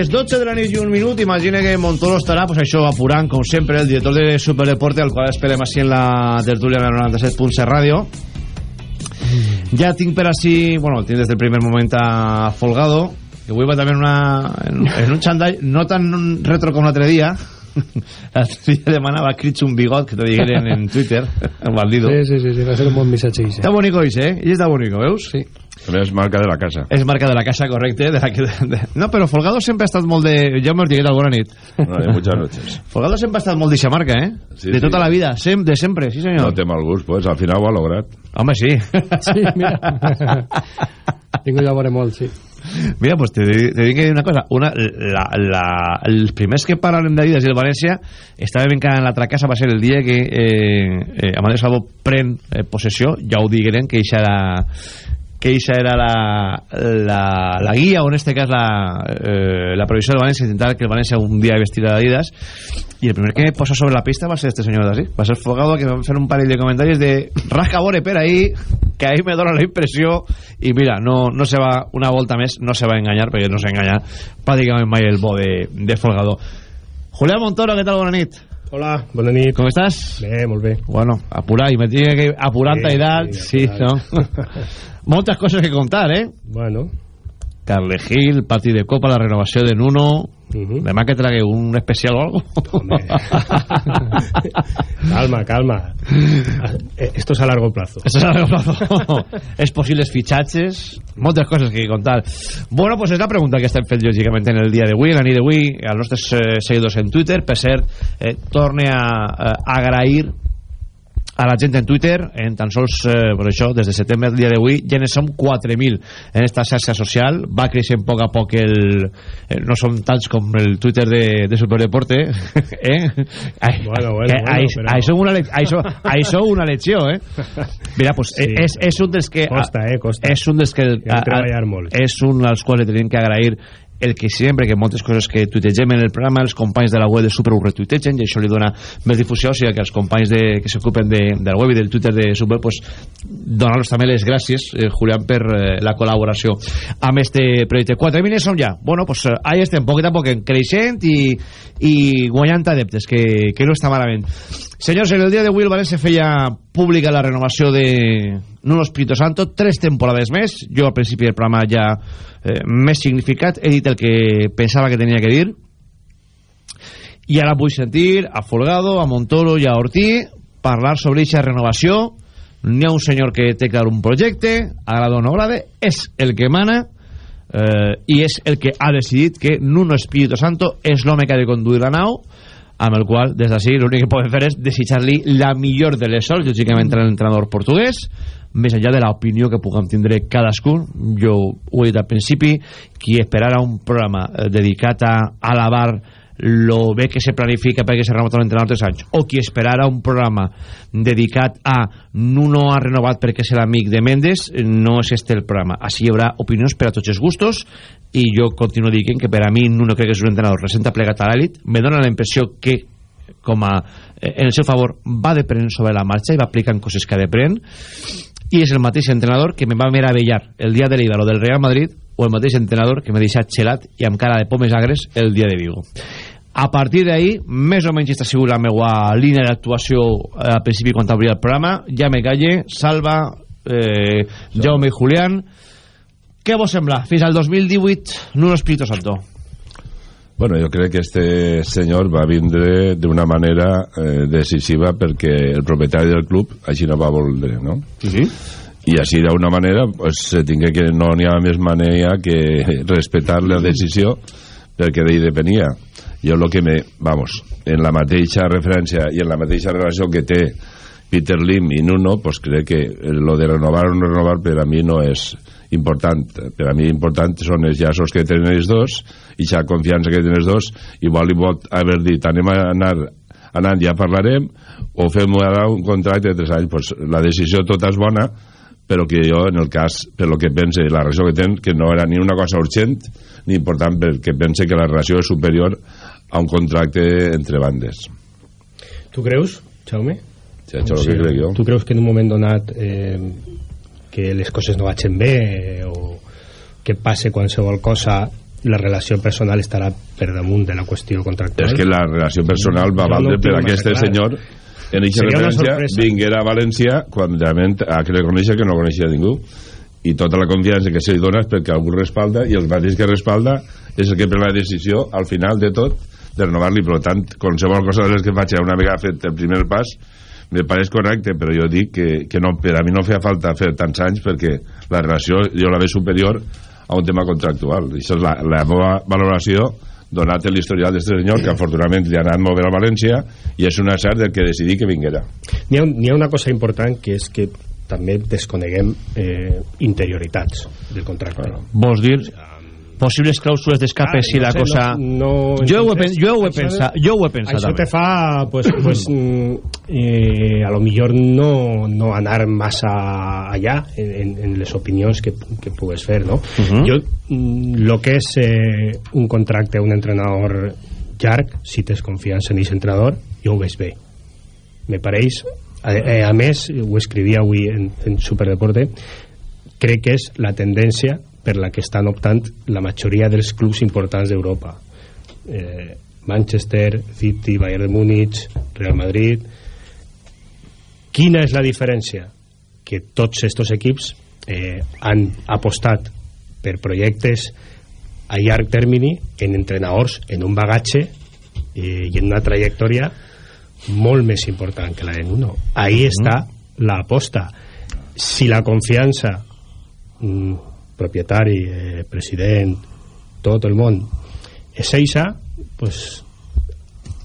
Les 12 de la nit i un minut, imagina que Montoro estarà, pues això, apurant, com sempre, el director de Superdeporte, al qual esperem així en la tertúlia la 97.7 Ràdio. Ja tinc per així, bueno, tinc des del primer moment a Folgado, que avui va també en, una, en, en un xandall no tan retro com l'altre dia, l'altre dia demanava crits un bigot, que te digueren en Twitter, el bandido. Sí, sí, sí, sí, va ser un bon missatge. Ese. Està bonico, ese, eh? I està bonico, veus? Sí. També és marca de la casa. És marca de la casa, correcte. De la que, de... No, però Folgado sempre ha estat molt de... Ja m'ho he dit alguna nit. No, de muchas noches. Folgado sempre ha estat molt d'eixa marca, eh? Sí, de sí. tota la vida, sem de sempre, sí senyor. No té mal gust, pues, al final ho ha lograt. Home, sí. Sí, mira. Tinc ja veure molt, sí. Mira, pues te, te dic una cosa. Una, la, la, els primers que parlen d'Adidas i el València estaven encara en l'altra casa, va ser el dia que eh, eh, Amadeu Salvo pren eh, possessió, ja ho digueren, que eixa era que eixa era la, la, la guia, o en este cas la, eh, la previsió del València, intentar que el València un dia vestirà d'Adidas, i el primer que posa sobre la pista va ser este senyor d'ací, va ser Fogado, que va fer un parell de comentaris de rasca bore per ahí, que ahí me dona la impressió, i mira, no, no se va, una volta més, no se va enganyar, perquè no s'enganya pràcticament mai el bo de, de Folgado. Julián Montoro, què tal? Bona nit. Hola, bona nit. Com estàs? Bé, molt bé. Bueno, apurar, i me tiene que apurant-te Sí, tal, sí, sí, no? Moltes coses que contar, eh? Bueno. Carle Gil, partit de Copa, la renovació de Nuno... Uh -huh. Demà que trague un especial o algo. calma, calma. Eh, Esto es a largo plazo. Esto es a largo plazo. es posibles fitxatges, moltes coses que contar. Bueno, pues és la pregunta que estem fent lògicament en el dia d'avui, en la nit d'avui, als nostres eh, seguidors en Twitter. Per cert, eh, torne a eh, agrair a la gent en Twitter, en tan sols, eh, per això, des de setembre al dia d'avui, ja ne som 4.000 en esta xarxa social, va creixent a poc a poc el... Eh, no som tants com el Twitter de, de Superdeporte, eh? Ai, Bueno, bueno, que, bueno, però- això una, això, això una lecció, eh? Mira, pues, Sí, és, és un dels que... Costa, eh, costa. És un dels que... Que treballar molt. És un dels quals li tenim que agrair el que sempre, que moltes coses que tuitegem en el programa, els companys de la web de Super ho retuitegen i això li dona més difusió, o sigui que els companys de, que s'ocupen de, de la web i del Twitter de Super, pues, donar-los també les gràcies, eh, Julián, per eh, la col·laboració amb este projecte. Quatre mil som ja. Bueno, pues eh, ahí estem, poquet a poc, creixent i, i guanyant adeptes, que, que no està malament. Senyors, en el dia d'avui el València feia pública la renovació de Nuno Espíritu Santo, tres temporades més. Jo al principi del programa ja eh, més significat, he dit el que pensava que tenia que dir. I ara vull sentir a Folgado, a Montoro i a Ortí parlar sobre aquesta renovació. N'hi ha un senyor que té clar un projecte, agrada o no agrada, és el que mana eh, i és el que ha decidit que Nuno Espíritu Santo és l'home que ha de conduir la nau amb el qual, des d'ací, l'únic que podem fer és desitjar-li la millor de les sols, lògicament entre l'entrenador portuguès, més enllà de l'opinió que puguem tindre cadascun. Jo ho he dit al principi, qui esperara un programa dedicat a alabar lo bé que se planifica perquè se remota l'entrenador tres anys o qui esperara un programa dedicat a Nuno ha renovat perquè és l'amic de Mendes no és este el programa. Així hi haurà opinions per a tots els gustos i jo continuo dient que per a mi Nuno crec que és un entrenador recent plegat a l'elit. Me dona la impressió que com a, eh, en el seu favor va deprent sobre la marxa i va aplicant coses que deprèn i és el mateix entrenador que me va meravellar el dia de l'Ibar o del Real Madrid o el mateix entrenador que m'ha deixat xelat i amb cara de pomes agres el dia de Vigo a partir d'ahí, més o menys aquesta ha sigut la meva línia d'actuació eh, al principi quan obria el programa, ja me calle Salva, eh, Jaume i Julián què vos sembla? Fins al 2018 Nuno Espíritu Santo Bueno, jo crec que este senyor va vindre d'una manera eh, decisiva perquè el propietari del club així no va voler, no? Sí. i així d'una manera pues, se tingué que no n'hi ha més manera que respectar la decisió perquè d'ell depenia jo el que me, vamos, en la mateixa referència i en la mateixa relació que té Peter Lim i Nuno, pues crec que lo de renovar o no renovar per a mi no és important. Per a mi important són els llaços que tenen els dos i la confiança que tenen els dos. Igual li pot haver dit, anem a anar anant, ja parlarem, o fem ara un contracte de 3 anys. Pues la decisió tota és bona, però que jo, en el cas, per lo que pense, la relació que tenen, que no era ni una cosa urgent ni important, perquè pense que la relació és superior a un contracte entre bandes. Tu creus, Jaume? Sí, això és el que crec jo. Tu creus que en un moment donat eh, que les coses no vagin bé eh, o que passe qualsevol cosa la relació personal estarà per damunt de la qüestió contractual? És que la relació personal va valdre no per aquest senyor en aquesta referència vinguera a València quan realment ha que reconèixer que no coneixia ningú i tota la confiança que se li dona és perquè algú respalda i el mateix que respalda és el que pren la decisió al final de tot de renovar-li, per tant, qualsevol cosa de les que faig una vegada fet el primer pas me pareix correcte, però jo dic que, que no, per a mi no feia falta fer tants anys perquè la relació jo la veig superior a un tema contractual. I això és la, la meva valoració donat l'historial d'aquest senyor que afortunadament li ha anat molt bé a València i és una cert del que decidí que vinguera. N'hi ha, ha una cosa important que és que també desconeguem eh, interioritats del contracte. Claro. Vols dir possibles clàusules d'escape ah, si no la sé, cosa... No, no jo, ho he, jo ho he pensat, jo ho he pensat això també. te fa, pues, pues, eh, a lo millor no, no anar massa allà en, en les opinions que, que pugues fer, no? Uh -huh. Jo, lo que és eh, un contracte a un entrenador llarg, si tens confiança en aquest entrenador, jo ho veig bé. Me pareix, a, a, a més, ho escrivia avui en, en Superdeporte, crec que és la tendència per la que estan optant la majoria dels clubs importants d'Europa eh, Manchester, City, Bayern de Múnich Real Madrid quina és la diferència? que tots aquests equips eh, han apostat per projectes a llarg termini en entrenadors, en un bagatge eh, i en una trajectòria molt més important que la de Nuno ahí mm. està l'aposta si la confiança mm, propietari, eh, president, tot el món és eixa, pues,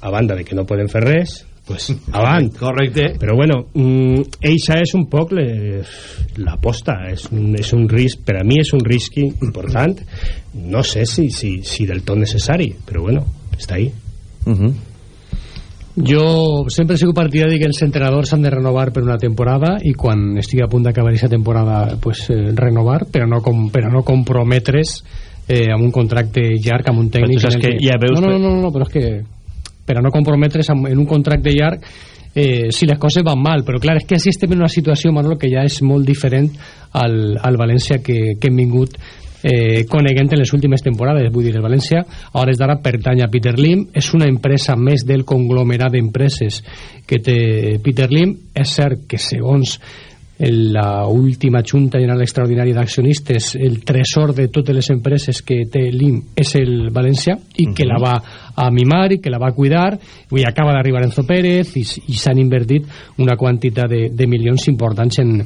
a banda de que no poden fer res, pues, avant. Correcte. Però bueno, mm, eixa és un poc l'aposta, és, un, és un risc, per a mi és un risc important, no sé si, si, si del tot necessari, però bueno, està ahí. Uh -huh. Jo sempre sigut partidari que els entrenadors s'han de renovar per una temporada i quan estigui a punt d'acabar aquesta temporada pues, eh, renovar, però no, com, però no comprometre's eh, amb un contracte llarg, amb un tècnic... Però que, que ja veus... No, no, no, no, però és que per a no comprometre's amb, en un contracte llarg eh, si les coses van mal, però clar, és que així estem en una situació, Manolo, que ja és molt diferent al, al València que, que hem vingut eh, coneguent en les últimes temporades vull dir, el València a hores d'ara pertany a Peter Lim és una empresa més del conglomerat d'empreses que té Peter Lim. És cert que segons la última Junta General Extraordinària d'Accionistes el tresor de totes les empreses que té l'IM és el València i uh -huh. que la va a mimar i que la va a cuidar. I acaba d'arribar Enzo Pérez i, i s'han invertit una quantitat de, de milions importants en,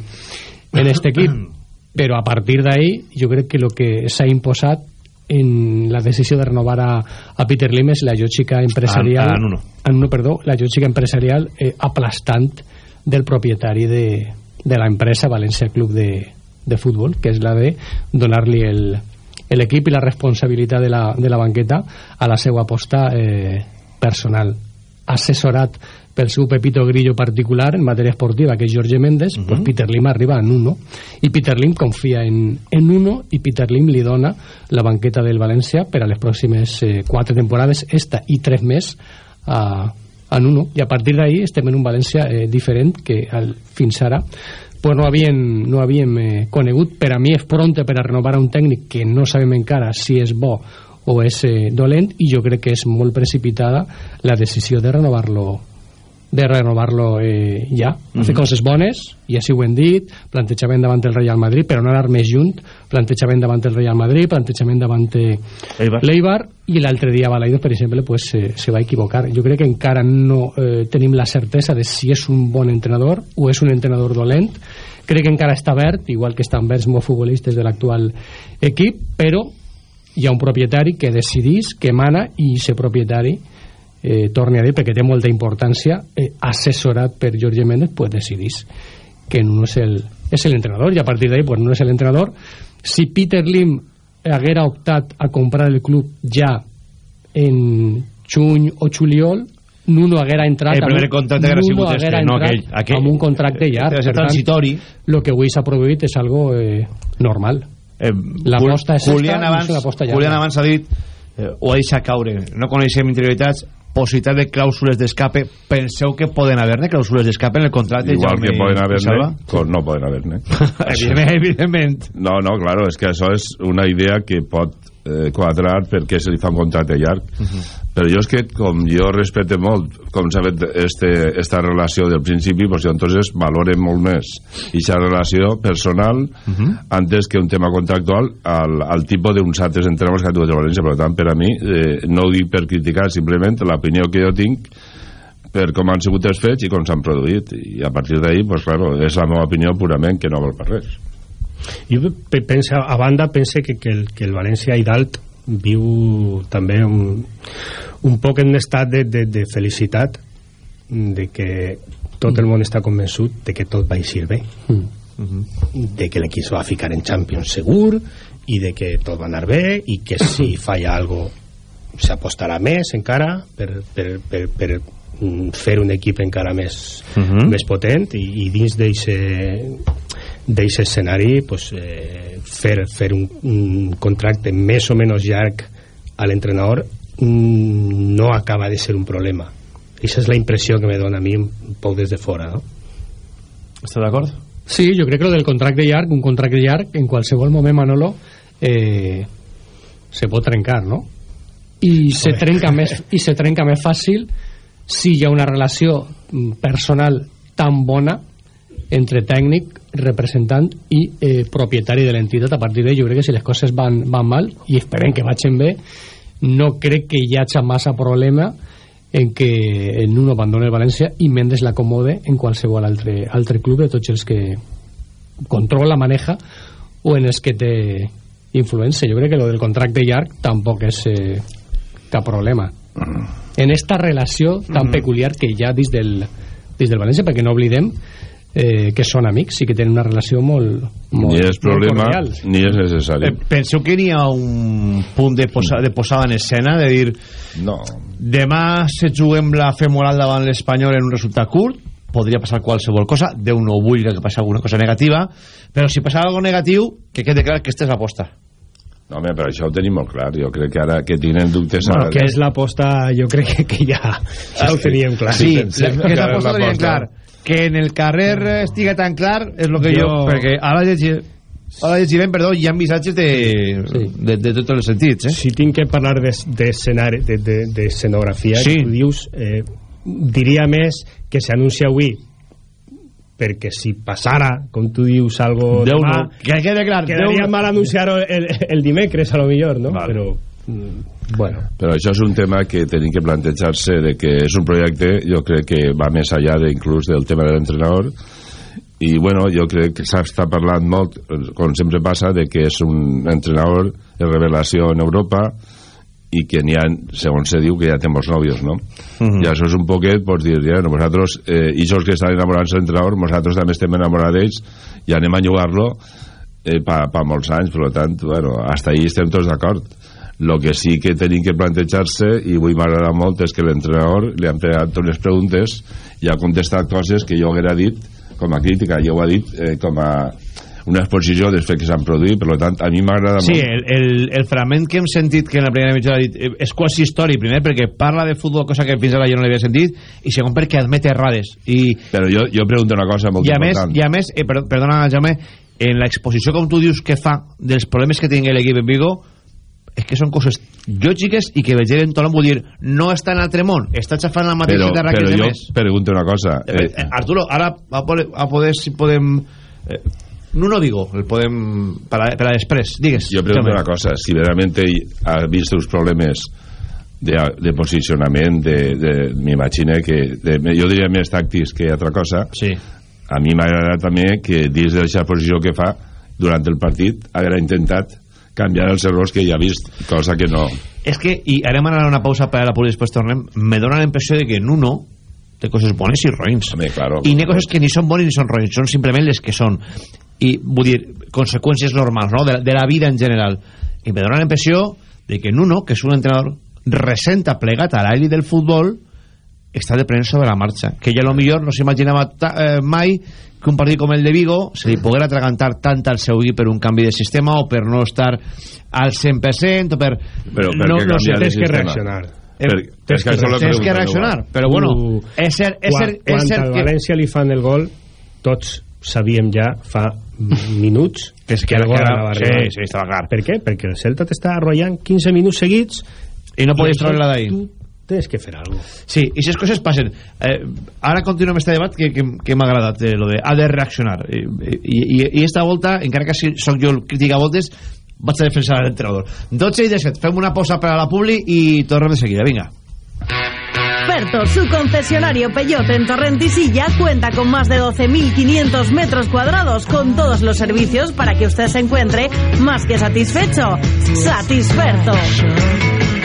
en este equip però a partir d'ahí jo crec que el que s'ha imposat en la decisió de renovar a, a Peter Lim és la lògica empresarial a Nuno. A Nuno, perdó, la lògica empresarial eh, aplastant del propietari de, de la empresa València Club de, de Futbol que és la de donar-li l'equip i la responsabilitat de la, de la banqueta a la seva aposta eh, personal assessorat pel seu Pepito Grillo particular en matèria esportiva, que és Jorge Méndez, uh -huh. pues Peter Lim arriba en uno. I Peter Lim confia en, en uno i Peter Lim li dona la banqueta del València per a les pròximes eh, quatre temporades, esta i tres més a, en uno. I a partir d'ahí estem en un València eh, diferent que al, fins ara pues no havíem, no havíem eh, conegut. Per a mi és pronta per a renovar a un tècnic que no sabem encara si és bo o és eh, dolent i jo crec que és molt precipitada la decisió de renovar-lo de renovar-lo eh, ja. Va fer Mhm. coses bones, i així ho hem dit, plantejament davant el Real Madrid, però no anar més junt, plantejament davant el Real Madrid, plantejament davant eh, l'Eibar, i l'altre dia Balaidos, per exemple, pues, eh, se va equivocar. Jo crec que encara no eh, tenim la certesa de si és un bon entrenador o és un entrenador dolent. Crec que encara està verd, igual que estan verds molts futbolistes de l'actual equip, però hi ha un propietari que decidís, que mana, i aquest propietari eh, torni a dir, perquè té molta importància, eh, assessorat per Jorge Méndez, pues decidís que no és el, és l'entrenador, i a partir d'ahí pues no és l'entrenador. Si Peter Lim haguera optat a comprar el club ja en juny o juliol, Nuno haguera entrat El primer contracte haguera Nuno sigut este, no aquell. Aquell- amb un contracte llarg. Per tant, transitori. Lo que avui s'ha produït és algo eh, normal. Eh, L'aposta és Julián esta, abans, no llarga. Julián abans ha dit eh, ho ha deixat caure no coneixem interioritats possibilitat de clàusules d'escape penseu que poden haver-ne clàusules d'escape en el contracte Igual Jaume que poden haver-ne, pues no poden haver-ne. evidentment, evidentment No, no, claro, és que això és una idea que pot eh, quadrar perquè se li fa un contracte llarg. Però jo és que, com jo respecte molt, com s'ha fet este, esta relació del principi, pues jo entonces valore molt més aquesta relació personal antes que un tema contractual al, al tipus d'uns altres entrenadors que ha tingut el València. Per tant, per a mi, eh, no ho dic per criticar, simplement l'opinió que jo tinc per com han sigut els fets i com s'han produït. I a partir d'ahí, pues, claro, és la meva opinió purament que no vol per res. Jo pe- pense, a banda pense que, que, el, que el València i Dalt viu també un, un poc en estat de, de, de felicitat de que tot el món està convençut de que tot va eixir bé de que l'equip va ficar en Champions segur i de que tot va anar bé i que si falla algo s'apostarà més encara per, per, per, per mm, fer un equip encara més, Mhm. més potent i, i dins d'aquest escenari pues, eh, fer, fer un, un contracte més o menys llarg a l'entrenador mm, no acaba de ser un problema aquesta és la impressió que me dona a mi un poc des de fora no? Estàs d'acord? Sí, jo crec que lo del contracte llarg, un contracte llarg, en qualsevol moment, Manolo, eh, se pot trencar, no? I se, trenca més, I se trenca més fàcil si hi ha una relació mm, personal tan bona entre tècnic, representant i eh, propietari de l'entitat. A partir d'ahí jo crec que si les coses van, van mal, i esperem que vagin bé, no crec que hi hagi massa problema en que el Nuno abandoni el València i Mendes l'acomode en qualsevol altre, altre club de tots els que controla, maneja o en els que té influència. Jo crec que lo del contracte llarg tampoc és eh, cap problema. En esta relació tan peculiar que hi ha dins del, dins del València, perquè no oblidem eh, que són amics i que tenen una relació molt, molt, ni és problema cordial. ni és necessari Eh, penseu que n'hi ha un punt de, posa, de posada en escena de dir no. demà se juguem la femoral davant l'Espanyol en un resultat curt podria passar qualsevol cosa Déu no vull que passi alguna cosa negativa però si passa alguna negatiu que quede clar que aquesta és l'aposta No, home, però això ho tenim molt clar. Jo crec que ara que tenen dubtes... Bueno, ara- que és l'aposta, jo crec que, que ja, ja ho teníem clar. sí, pensem que que aquesta ara aposta és teníem l'aposta. clar que en el carrer estiga tan clar és el que jo, Jo- perquè ara llegirem ara llegirem, perdó, hi ha missatges de, de, de tots els sentits eh? Si tinc que parlar d'escenari, de, de, de, escenografia, Sí. tu dius, eh, diria més que s'anuncia avui perquè si passara, com tu dius, algo Déu demà, no, que quede clar quedaria Déu- mal anunciar-ho el, el dimecres, a lo millor, no? Però, mm, bueno, Però això és un tema que tenim que plantejar-se de que és un projecte, jo crec que va més allà de, inclús del tema de l'entrenador i bueno, jo crec que s'està parlant molt, com sempre passa, de que és un entrenador de revelació en Europa i que n'hi ha, segons se diu, que ja té molts nòvios, no? Mhm. I això és un poquet, pots dir, ja, no, nosaltres, eh, i els que estan enamorats de l'entrenador, nosaltres també estem enamorats d'ells i anem a jugar-lo eh, pa, pa molts anys, per tant, bueno, hasta ahí estem tots d'acord. Lo que sí que tenim que plantejar-se, i avui m'agrada molt, és que l'entrenador li han fet unes preguntes i ha contestat coses que jo haguera dit com a crítica, jo ho ha dit eh, com a una exposició dels fets que s'han produït, per tant, a mi m'agrada Sí, molt. el, el, el fragment que hem sentit que en la primera mitja hora ha dit eh, és quasi històric, primer perquè parla de futbol, cosa que fins ara jo no l'havia sentit, i segon perquè admet errades. I, Però jo, jo pregunto una cosa molt i a més, important. i a més eh, per, perdona Jaume, en l'exposició com tu dius que fa dels problemes que tingui l'equip en Vigo és que són coses lògiques i que vegeren tothom vull dir no està en altre món, està xafant la mateixa però, terra però que els jo demés. pregunto una cosa eh, eh, Arturo, ara a poder, a poder si podem eh, Nuno Vigo el podem per a, per a després digues jo pregunto una cosa si realmente ha vist els problemes de, de posicionament de, de, m'imagine que de, jo diria més tàctics que altra cosa. Sí. a mi m'ha agradat també que dins de la posició que fa durant el partit haguera intentat canviar els errors que ja ha vist cosa que no. És que, i ara una pausa per a la publi després tornem, me dóna la impressió de que Nuno té coses bones i roïns. Home, claro, i n'hi ha coses que ni són bones ni són roïns són simplement les que són. I vull dir, conseqüències normals no? de, la, de la vida en general. I me dóna la impressió de que Nuno, que és un entrenador recent plegat a l'àlit del futbol està deprenent sobre la marxa que ja a lo millor no s'imaginava eh, mai que un partit com el de Vigo se li poguera atragantar tant al seu equip per un canvi de sistema o per no estar al 100% o per... Però per no, no sé, de tens que reaccionar. Per- Eh, és tens que tens que pregunta, reaccionar. Però bueno Tu- és cert, és quan, cert, és quan cert al que València li fan el gol tots sabíem ja fa minuts que, és que el gol anava sí, sí, estava clar. per què? perquè el Celta t'està arrollant 15 minuts seguits i no podies treure-la d'ahí tu tens que fer alguna Sí, i aquestes coses passen. Eh, ara continuem este debat que, que, que m'ha agradat, eh, lo de ha de reaccionar. I, i, i esta volta, encara que sóc jo el crític a voltes, vaig a defensar l'entrenador. 12 i 17, fem una pausa per a la publi i tornem de seguida, vinga. Ferto, su concesionario Peyote en Torrentisilla cuenta con más de 12.500 metros cuadrados con todos los servicios para que usted se encuentre más que satisfecho. Satisferto.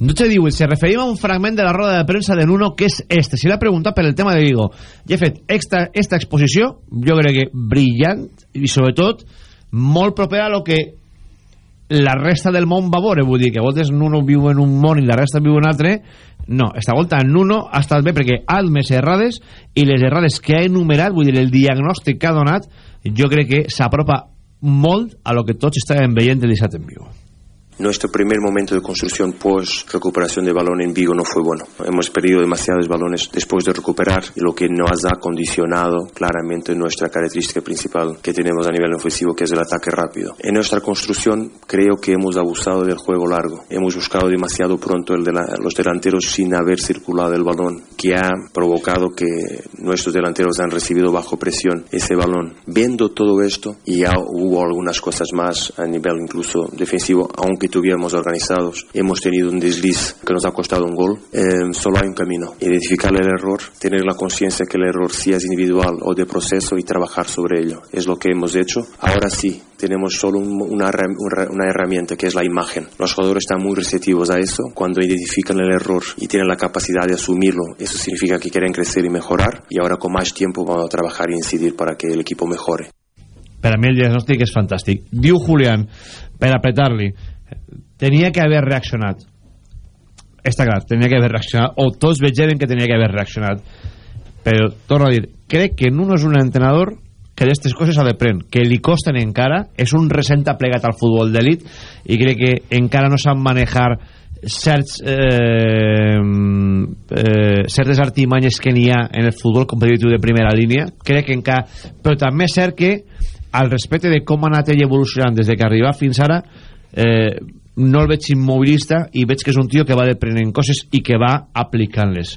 12-18, se referim a un fragment de la roda de premsa de Nuno que és este. Se l'ha preguntat per el tema de Vigo. I ha fet esta, esta exposició, jo crec que brillant i sobretot molt propera a lo que la resta del món va veure. Vull dir que a voltes Nuno viu en un món i la resta viu en un altre. No, esta volta Nuno ha estat bé perquè ha admès errades i les errades que ha enumerat, vull dir, el diagnòstic que ha donat, jo crec que s'apropa molt a lo que tots estàvem veient el dissabte en Vigo. Nuestro primer momento de construcción post recuperación de balón en Vigo no fue bueno. Hemos perdido demasiados balones después de recuperar, lo que nos ha condicionado claramente nuestra característica principal que tenemos a nivel ofensivo, que es el ataque rápido. En nuestra construcción creo que hemos abusado del juego largo. Hemos buscado demasiado pronto el de la- los delanteros sin haber circulado el balón, que ha provocado que nuestros delanteros han recibido bajo presión ese balón. Viendo todo esto, y ya hubo algunas cosas más a nivel incluso defensivo, aunque tuviéramos organizados, hemos tenido un desliz que nos ha costado un gol. Eh, solo hay un camino, identificar el error, tener la conciencia que el error sí es individual o de proceso y trabajar sobre ello. Es lo que hemos hecho. Ahora sí, tenemos solo un- una, una- herramienta que es la imagen. Los jugadores están muy receptivos a eso. Cuando identifican el error y tienen la capacidad de asumirlo, eso significa que quieren crecer y mejorar. Y ahora con más tiempo vamos a trabajar y incidir para que el equipo mejore. per a mi el diagnòstic és fantàstic diu Julián per apretar-li tenia que haver reaccionat. Està clar, tenia que haver reaccionat o tots vegeren que tenia que haver reaccionat. Però torno a dir crec que Nuno és un entrenador que d'aquestes coses ha de pren que li costen encara és un recent aplegat al futbol d'elit i crec que encara no sap manejar certs eh, eh, certes artimanyes que n'hi ha en el futbol competitiu de primera línia. Crec que encara però també és cert que al respecte de com ha anat ell evolucionant des de que arriba fins ara eh, no el veig immobilista i veig que és un tio que va deprenent coses i que va aplicant-les.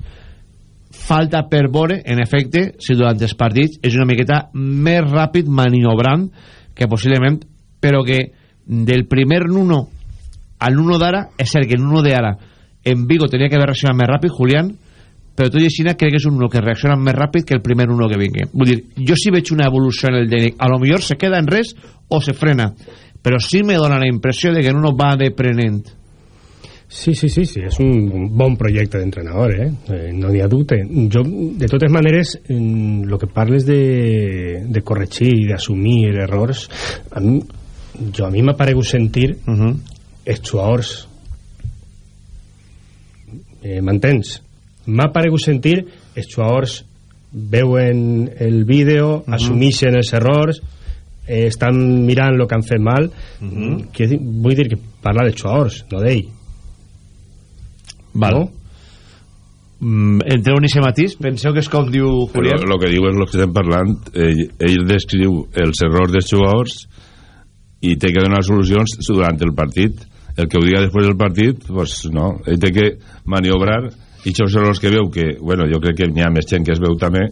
Falta per veure, en efecte, si durant els partits és una miqueta més ràpid maniobrant que possiblement, però que del primer Nuno al Nuno d'ara, és cert que el Nuno d'ara en Vigo tenia que haver reaccionat més ràpid Julián però tot i així crec que és un uno que reacciona més ràpid que el primer uno que vingui. Vull dir, jo sí veig una evolució en el tècnic a lo millor se queda en res o se frena però sí me dona la impressió de que uno va deprenent Sí, sí, sí, sí, és un bon projecte d'entrenador, eh? eh no n'hi ha dubte. Jo, de totes maneres, el que parles de, de corregir i d'assumir errors, a mi, jo a mi m'ha paregut sentir uh -huh. els jugadors eh, m'entens? M'ha paregut sentir els jugadors veuen el vídeo, uh -huh. assumixen els errors eh, estan mirant el que han fet mal uh -huh. que, vull dir que parla dels jugadors, no d'ell Val. No? Mm, entre un i se matís, penseu que és com diu Julián? El que diu és el que estem parlant. Ell, ell descriu els errors dels jugadors i té que donar solucions durant el partit. El que ho diga després del partit, pues no. Ell té que maniobrar i aquests errors que veu, que, bueno, jo crec que n'hi ha més gent que es veu també,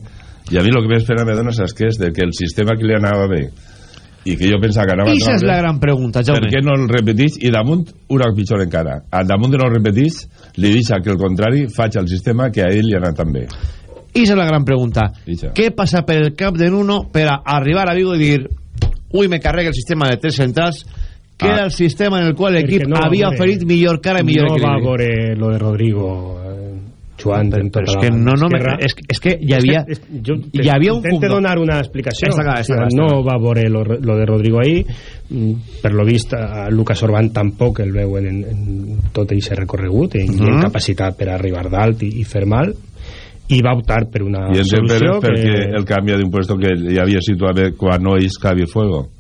i a mi el que més pena me dona, saps què és? De que el sistema que li anava bé i que jo pensava que anava Ixa és la gran pregunta, Jaume. Per què no el repetís? I damunt, una pitjor encara. A damunt de no el repetís, li deixa que el contrari faig al sistema que a ell li ha anat tan bé. Ixa és la gran pregunta. Ixa. Què passa per el cap de Nuno per a arribar a Vigo i dir ui, me carrega el sistema de tres centrals que ah. era el sistema en el qual l'equip no havia oferit millor cara i millor no equilibri. No va veure lo de Rodrigo Joan en tota és que no, no, és, és que hi havia és que, jo hi havia un punt donar una explicació. Esta, esta, esta, no va veure lo, lo de Rodrigo ahí. Mm, per lo vist a Lucas Orban tampoc el veuen en, en tot aquest recorregut en, uh -huh. en capacitat per arribar dalt i, i fer mal. I va optar per una I solució que... perquè el canvi d'impuesto que ja havia situat quan no és Cavi Fuego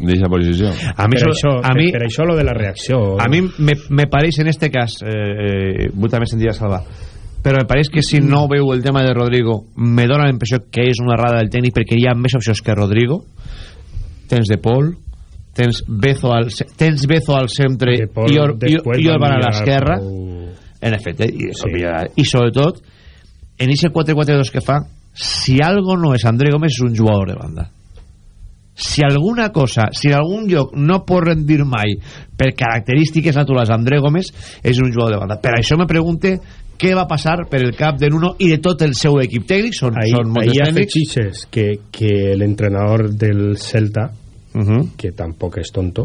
d'aquesta posició a mi per, això, a mi, per això lo de la reacció. A mi me, me pareix en este cas eh, eh, també sentir a salvar però me pareix que si no veu el tema de Rodrigo me dona la impressió que és una errada del tècnic perquè hi ha més opcions que Rodrigo. Tens de Paul tens Bezo al, tens Bezo al centre i, Or, i, i Orban a l'esquerra. En efecte i, sí. i sobretot en aquest 4-4-2 que fa si algo no és André Gómez és un jugador de banda si alguna cosa, si en algun lloc no pot rendir mai per característiques naturals André Gómez és un jugador de banda. Per això me pregunte què va passar per el cap de Nuno i de tot el seu equip tècnic. Són, ahí, són molts tècnics. que, que l'entrenador del Celta uh -huh. que tampoc és tonto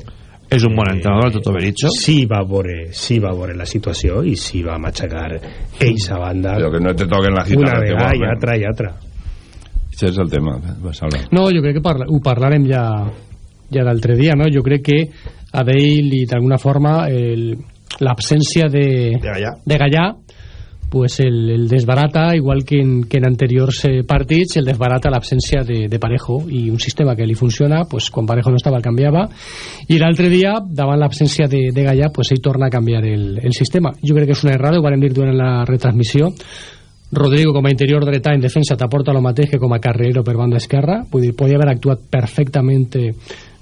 és un bon entrenador, tot haver dit. sí va veure, sí va veure la situació i sí va matxacar ells a banda. Però que no te toquen la gitana una vegada i altra i altra això és el tema no, jo crec que parla, ho parlarem ja ja l'altre dia, no? jo crec que a Bale i d'alguna forma l'absència de, de Gallà, de Gallà pues el, el desbarata, igual que en, que en anteriors eh, partits, el desbarata l'absència de, de Parejo i un sistema que li funciona, pues, quan Parejo no estava el canviava, i l'altre dia, davant l'absència de, de Gaia, pues, ell torna a canviar el, el sistema. Jo crec que és una errada, ho vam dir durant la retransmissió, Rodrigo com a interior dretà en defensa t'aporta el mateix que com a carrilero per banda esquerra, vull dir, podia haver actuat perfectament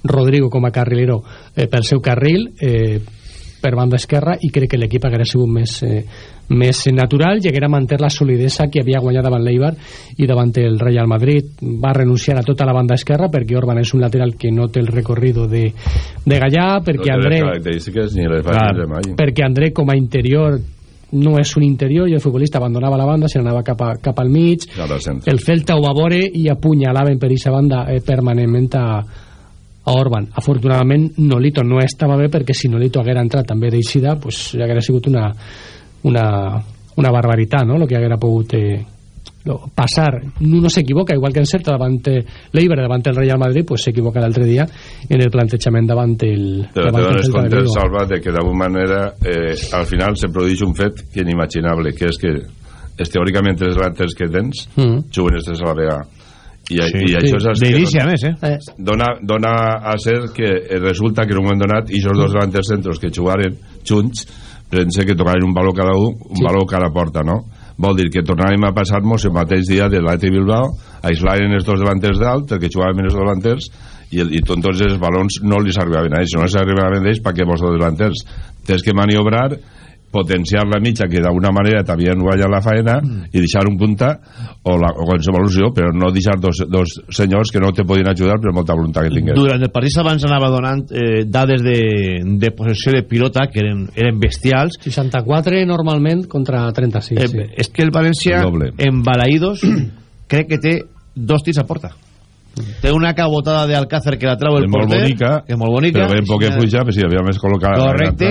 Rodrigo com a carrilero eh, pel seu carril, eh, per banda esquerra i crec que l'equip hauria sigut més, eh, més natural i haguera manter la solidesa que havia guanyat davant l'Eibar i davant el Real Madrid. Va renunciar a tota la banda esquerra perquè Orban és un lateral que no té el recorrido de, de Gallà perquè no André ni perquè André com a interior no és un interior i el futbolista abandonava la banda se n'anava cap, a, cap al mig el Celta ho va veure i apunyalaven per aquesta banda eh, permanentment a, a Orban. Afortunadament, Nolito no estava bé perquè si Nolito haguera entrat també d'eixida, pues, hauria sigut una, una, una barbaritat, no?, el que haguera pogut eh, passar. No s'equivoca, igual que en certa davant l'Eiber, davant el Real Madrid, pues s'equivoca l'altre dia en el plantejament davant el... Però te dones compte, Salva, de que d'alguna manera eh, al final se produeix un fet que inimaginable, que és que és teòricament els delanters que tens mm. juguen estes a la vegada i, sí, i això és sí. que dona, més, eh? dona, dona a ser que resulta que en un moment donat i aquests dos davanters centros que jugaren junts pense que tocaren un valor cada un un sí. valor cada porta, no? Vol dir que tornàvem a passar-nos el mateix dia de l'Atleti Bilbao aislaren els dos davanters dalt perquè jugaven els dos davanters i, el, i tots els balons no li arribaven a ells no li arribaven a ells perquè vos dos davanters tens que maniobrar potenciar la mitja que d'alguna manera t'havien guanyat la faena Mm. i deixar un punta o, la, o qualsevol opció però no deixar dos, dos senyors que no te podien ajudar per molta voluntat que tingués Durant el partit abans anava donant eh, dades de, de possessió de pilota que eren, eren bestials. 64 normalment contra 36 eh, sí. és que el València El en Balaïdos crec que té dos tirs a porta. Té una cabotada de Alcácer que la trau el és molt porter bonica, que és molt bonica però ben poc Sí, fluixa però si havia més col·locat correcte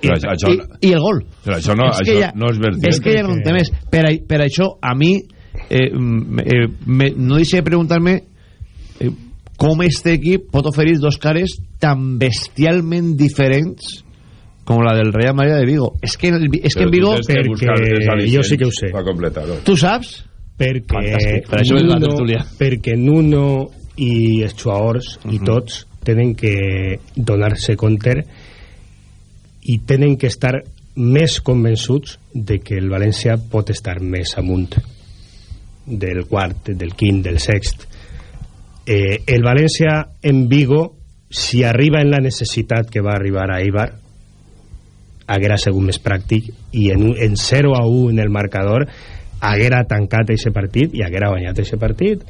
però això, això, i, i el gol. Però això no, és que això ja- no és vertiente és que ja no té més. Per, a- per això a mi eh, eh, me, no deixe de preguntar-me eh, com este equip pot oferir dos cares tan bestialment diferents com la del Real Madrid de Vigo? És que, en el Vi- és que en Vigo Perquè jo sí que ho sé. tu saps? perquè per això és la Nuno, tertúlia. perquè Nuno i els jugadors i tots tenen que donar-se compte i tenen que estar més convençuts de que el València pot estar més amunt del quart, del quint, del sext. Eh, el València en Vigo si arriba en la necessitat que va arribar a Eibar haguera sigut més pràctic i en, un, en 0 a 1 en el marcador haguera tancat aquest partit i haguera guanyat aquest partit.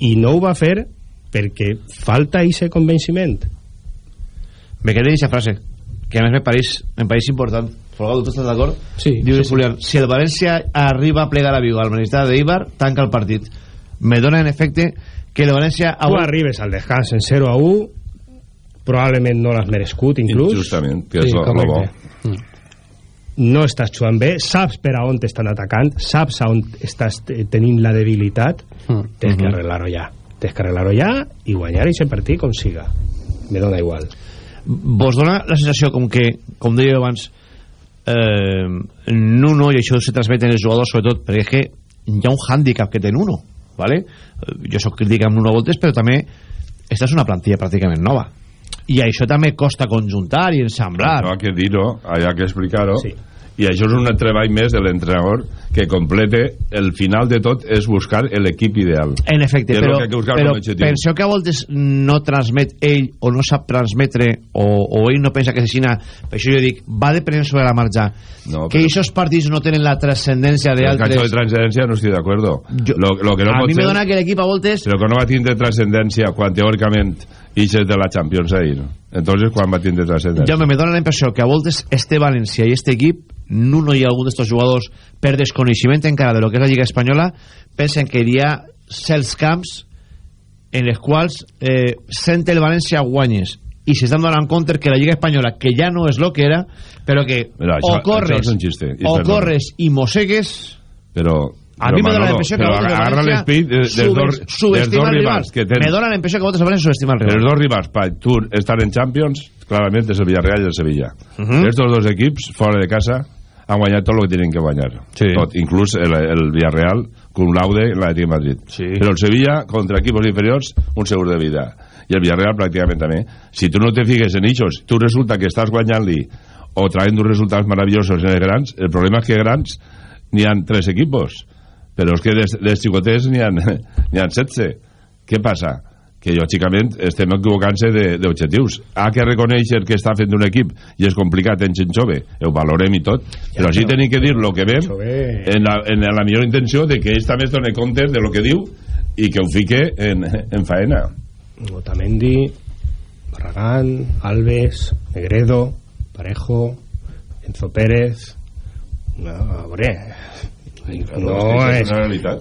I no ho va fer perquè falta aquest convenciment. Me quedé aquesta frase que a més me pareix, me pareix important. Folgado, tu estàs d'acord? Sí, Diu sí, Julián, si el València arriba a plegar a Vigo al Ministeri d'Eibar, tanca el partit. Me dona en efecte que el València tu arribes al descans en 0 a 1 probablement no l'has merescut inclús Justament, que és Sí, lo, lo bo. no estàs jugant bé saps per a on t'estan atacant saps a on estàs te- tenint la debilitat tens que arreglar-ho ja tens que arreglar-ho ja i guanyar aquest partit com siga me dona igual vos dona la sensació com que, com deia abans eh, Nuno, i això se transmet en els jugadors sobretot, perquè és que hi ha un hàndicap que té Nuno ¿vale? Eh, jo sóc crític amb Nuno Voltes però també esta és una plantilla pràcticament nova i això també costa conjuntar i ensamblar No, hay que dir-ho, hay que explicar-ho. I això és un treball més de l'entrenador que complete el final de tot és buscar l'equip ideal. En efecte, Que però, el que però penseu que a voltes no transmet ell o no sap transmetre o, o ell no pensa que s'aixina per això jo dic, va depenent sobre la marxa No, que aquests partits no tenen la transcendència El gancho de d'altres transcendència no estic d'acord. Lo, lo que no a mi me dona que l'equip a voltes Però que no va tindre transcendència quan teòricament ixes de la Champions ahir. Entonces, quan va tindre transcendència? jo me dona la impressió que a voltes este València i este equip Nuno i algun d'estos jugadors per desconeixement encara de lo que és la Lliga Espanyola pensen que hi ha certs camps en els quals eh, sent el València guanyes i s'estan donant compte que la Lliga Espanyola que ja no és lo que era però que Mira, o això- corres és un xiste, i o corres i mossegues Però... a però, mi me dona la Manolo, impressió que agarra l'esperit de- dos, dels subestima dos el rival rivals que tens. me dona la impressió que a voltes el València subestima el Els rival dos rivals per tu estar en Champions, clarament és el Villarreal i el Sevilla. Mhm. Estos dos equips, fora de casa, han guanyat tot el que tenen que guanyar. Sí. Tot, inclús el, el Villarreal, cum laude l'Atlètic Madrid. Sí. Però el Sevilla, contra equipos inferiors, un segur de vida. I el Villarreal pràcticament també. Si tu no te figues en ells, tu resulta que estàs guanyant-li o traient uns resultats maravillosos en els grans, el problema és que grans n'hi han tres equipos però és que des, des xicotets n'hi ha, n'hi ha 16 què passa? Que lògicament estem equivocant-se de- d'objectius ha que reconèixer que està fent un equip i és complicat en gent jove, ho valorem i tot però sí tenim que dir el que vem en la, en la millor intenció de que ell també es doni compte de lo que diu i que ho fique en, en faena Otamendi, Barragán, Alves, Negredo, Parejo, Enzo Pérez. No, a veure, no és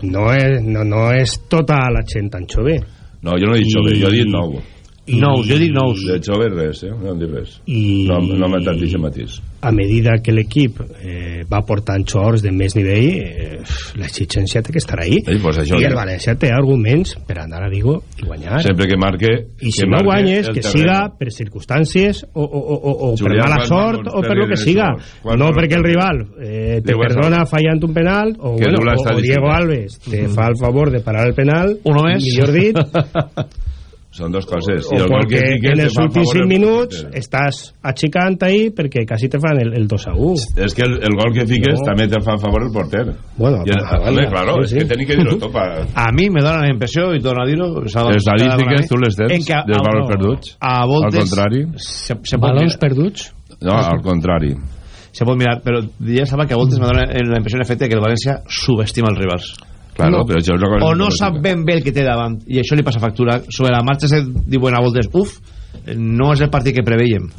no és, no, no és tota la gent tan jove. No, jo no he dit jove, jo he dit nou I- Nou, jo dic nous. de jove res, eh? no hem dit res I- no, no m'he tant dit matís A medida que l'equip eh, va portant jugadors de més nivell, eh, l'exigència té que estar ahí. Ei, pues això I el dic. València té arguments per anar a Vigo i guanyar. sempre que marque I si que no guanyes, que terreno. siga per circumstàncies o, o, o, o, o per Julián, mala sort o per lo que siga. No perquè el rival eh, te perdona fallant un penal o, bueno, o, o. Diego Alves te fa el favor de parar el penal millor dit són dos coses o I el gol que perquè fiques en els últims favor 5 el minuts porter. estàs aixecant ahí perquè quasi te fan el, el 2 a 1 és que el, el gol que fiques No. també te fa favor el porter Bueno, I el, ah, vale, home, claro, sí, és sí. que tenim que dir-ho tot pa... a mi me dona la impressió i torno a dir-ho estadístiques tu les tens en que a- dels valors no, perduts a voltes al contrari se, se mirar. perduts? no, al contrari se pot mirar, però ja sap que a voltes me dona la impressió en efecte que el València subestima els rivals. Claro, no. però això és una cosa o no sap ben bé el que té davant i això li passa factura. Sobre la marxa se diuen a voltes uf, no és el partit que preveiem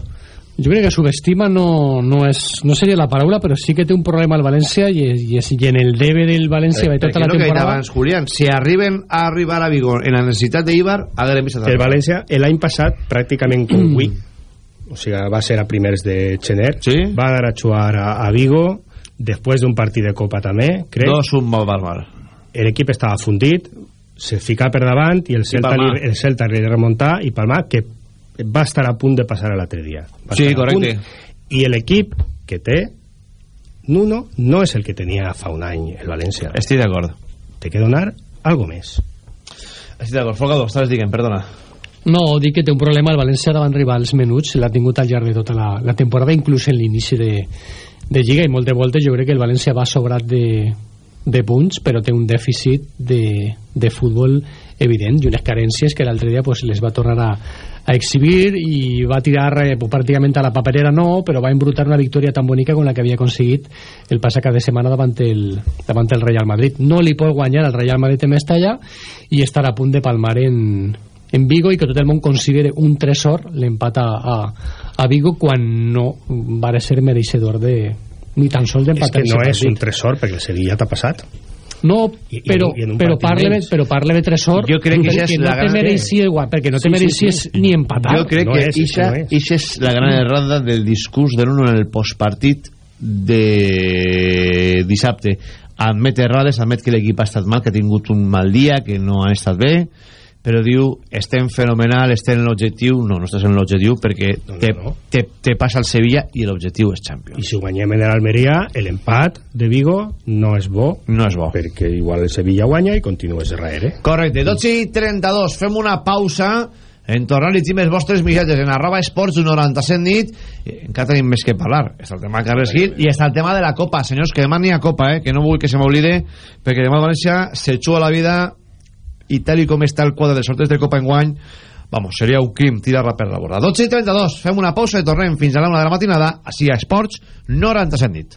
Jo crec que subestima no, no, és, no seria la paraula, però sí que té un problema al València i, i, i en el debe del València Eh, de tota la temporada... abans, Julián, si arriben a arribar a Vigo en la necessitat d'Ibar, El València l'any passat pràcticament com avui o sigui, va ser a primers de gener sí? va anar a jugar a, a Vigo després d'un partit de Copa també crec. dos un mal bàrbar l'equip estava fundit se fica per davant i el Celta, Palmar. li, el Celta li remuntar i Palmar que va estar a punt de passar a l'altre dia. Va Sí, correcte. i l'equip que té Nuno no és el que tenia fa un any el València. Estic d'acord. Té que donar algo més. Estic d'acord, Folgado, estaves dient, perdona. No, dic que té un problema el València davant rivals menuts, l'ha tingut al llarg de tota la, la temporada, inclús en l'inici de, de Lliga, i molt de voltes jo crec que el València va sobrat de, de punts, però té un dèficit de, de futbol evident i unes carències que l'altre dia pues, les va tornar a, a exhibir i va tirar eh, pràcticament a la paperera no, però va embrutar una victòria tan bonica com la que havia aconseguit el passat cap de setmana davant el, davant el Real Madrid. No li pot guanyar al Real Madrid en Mestalla i estar a punt de palmar en, en Vigo i que tot el món considere un tresor l'empat a, a, a Vigo quan no va ser mereixedor de ni tan sols és d'empatar que no és un tresor perquè el Sevilla t'ha passat no, I- i- però, i en un però, parle, menys. però parle de tresor Jo crec que és no la te gran- mereixia igual, perquè no te Sí, sí, mereixies sí. ni empatar jo crec no que és, és que ixa, no és. ixa és la gran errada del discurs de Nuno en el postpartit de dissabte admet errades, admet que l'equip ha estat mal que ha tingut un mal dia, que no ha estat bé però diu, estem fenomenal estem en l'objectiu, no, no estàs en l'objectiu perquè No, no, te, no. te, te passa el Sevilla i l'objectiu és Champions. I si ho guanyem en l'Almeria l'empat de Vigo no és bo. No és bo. Perquè igual el Sevilla guanya i continues darrere Correcte, 12 i 32 fem una pausa. En tornar llegir els vostres missatges en arroba esports 97 nit. Eh, encara tenim més que parlar. Està el tema Carles Gil i està el tema de la Copa. Senyors, que demà n'hi ha Copa, eh? que no vull que se m'oblide perquè demà València se juga la vida i tal i com està el quadre dels sorteig de Copa enguany vamos, seria un crim tirar-la per la borda. 12 i 32, fem una pausa i tornem fins a la una de la matinada, així a Esports 97 nit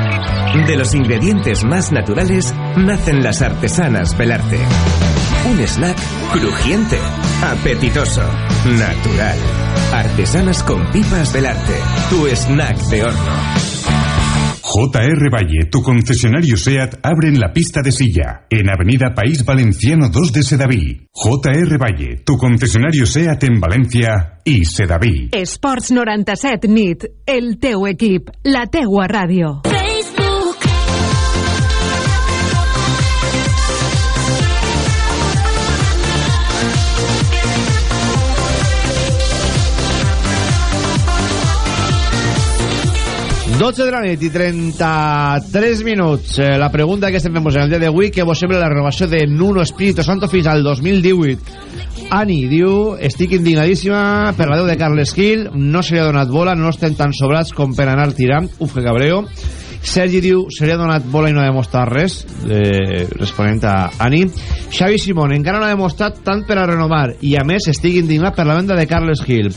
De los ingredientes más naturales nacen las artesanas Belarte. Un snack crujiente, apetitoso, natural. Artesanas con pipas Belarte. Tu snack de horno. JR Valle, tu concesionario SEAT, abre en la pista de silla, en Avenida País Valenciano 2 de Sedaví. JR Valle, tu concesionario SEAT en Valencia y Sedaví. Esports 97 nit, el teu equip, la teua ràdio. ...12 de la nit i 33 minuts. Eh, la pregunta que estem fent en el dia d'avui, que vos sembla la renovació de Nuno Espíritu Santo fins al 2018. Ani diu, estic indignadíssima per la deu de Carles Gil, no se li ha donat bola, no estem tan sobrats com per anar tirant, uf que cabreo. Sergi diu, se li ha donat bola i no ha demostrat res, eh, responent a Ani. Xavi Simón, encara no ha demostrat tant per a renovar, i a més estic indignat per la venda de Carles Gil.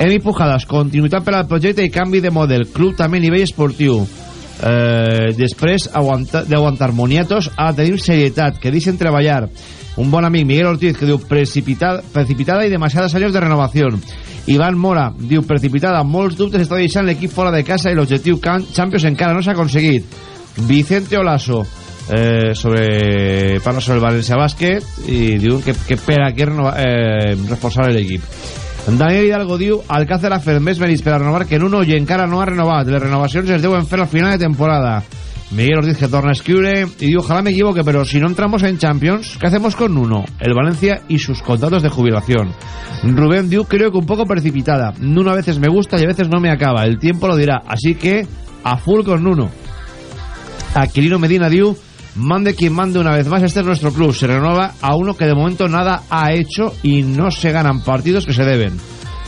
Emi Pujadas, continuïtat per al projecte i canvi de model, club també a nivell esportiu. Eh, després aguanta- d'aguantar moniatos a tenir serietat, que deixen treballar. Un bon amic, Miguel Ortiz, que diu precipitada, precipitada i demasiados años de renovación. Iván Mora, diu precipitada, molts dubtes està deixant l'equip fora de casa i l'objectiu Champions encara no s'ha aconseguit. Vicente Olaso, eh, sobre, parla sobre el València Bàsquet i diu que, que per a renova, eh, reforçar l'equip. Daniel Hidalgo diu Alcácer ha fet més mèrits per a renovar que Nuno i encara no ha renovat. Les renovacions es deuen fer al final de temporada. Miguel Ortiz que torna a escriure y diu, ojalá me equivoque, pero si no entramos en Champions, ¿qué hacemos con Nuno? El Valencia y sus contratos de jubilación. Rubén diu, creo que un poco precipitada. Nuno a veces me gusta y a veces no me acaba. El tiempo lo dirá. Así que, a full con Nuno. Aquilino Medina diu, Mande quien mande una vez más, este es nuestro club. Se renueva a uno que de momento nada ha hecho y no se ganan partidos que se deben.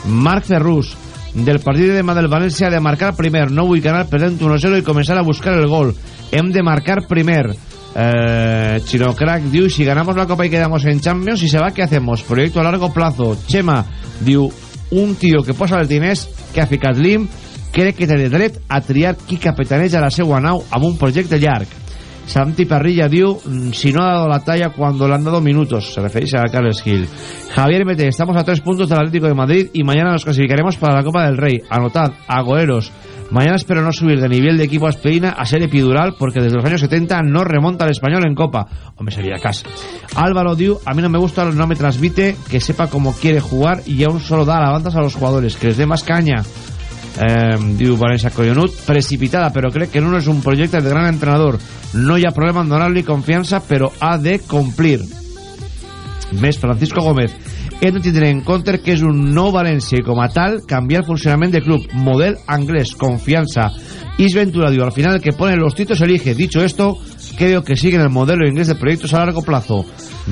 Marc Ferrus, del partido de del València, de marcar primer. No vull ganar perdent 1-0 i començar a buscar el gol. Hem de marcar primer. Eh, Chino Crack diu, si ganamos la Copa y quedamos en Champions, si se va, ¿qué hacemos? Proyecto a largo plazo. Chema diu, un tio que posa els diners que ha ficat l'IM crec que té dret a triar qui capitaneja la seva nau amb un projecte llarg. Santi Parrilla diu, "Mm, si no ha dado la talla cuando le han dado minutos, se referís a Carles Gil. Javier Mete, estamos a tres puntos del Atlético de Madrid y mañana nos clasificaremos para la Copa del Rey. Anotad, agoeros. Mañana espero no subir de nivel de equipo aspirina a ser epidural porque desde los años 70 no remonta el español en Copa. Hombre, sería casa. Álvaro Diu, a mí no me gusta, no me transmite que sepa cómo quiere jugar y aún solo da alabanzas a los jugadores, que les dé más caña. Eh, diu Vanessa Collonut, precipitada, però crec que no és un projecte de gran entrenador. No hi ha problema en donar-li confiança, ha de complir. Més Francisco Gómez. Hem de tindre en que és un nou València i com tal canviar el funcionament del club. Model anglès, confianza. Is Ventura diu, al final que pone los títulos elige. Dicho esto, creo que siguen el modelo inglés de proyectos a largo plazo.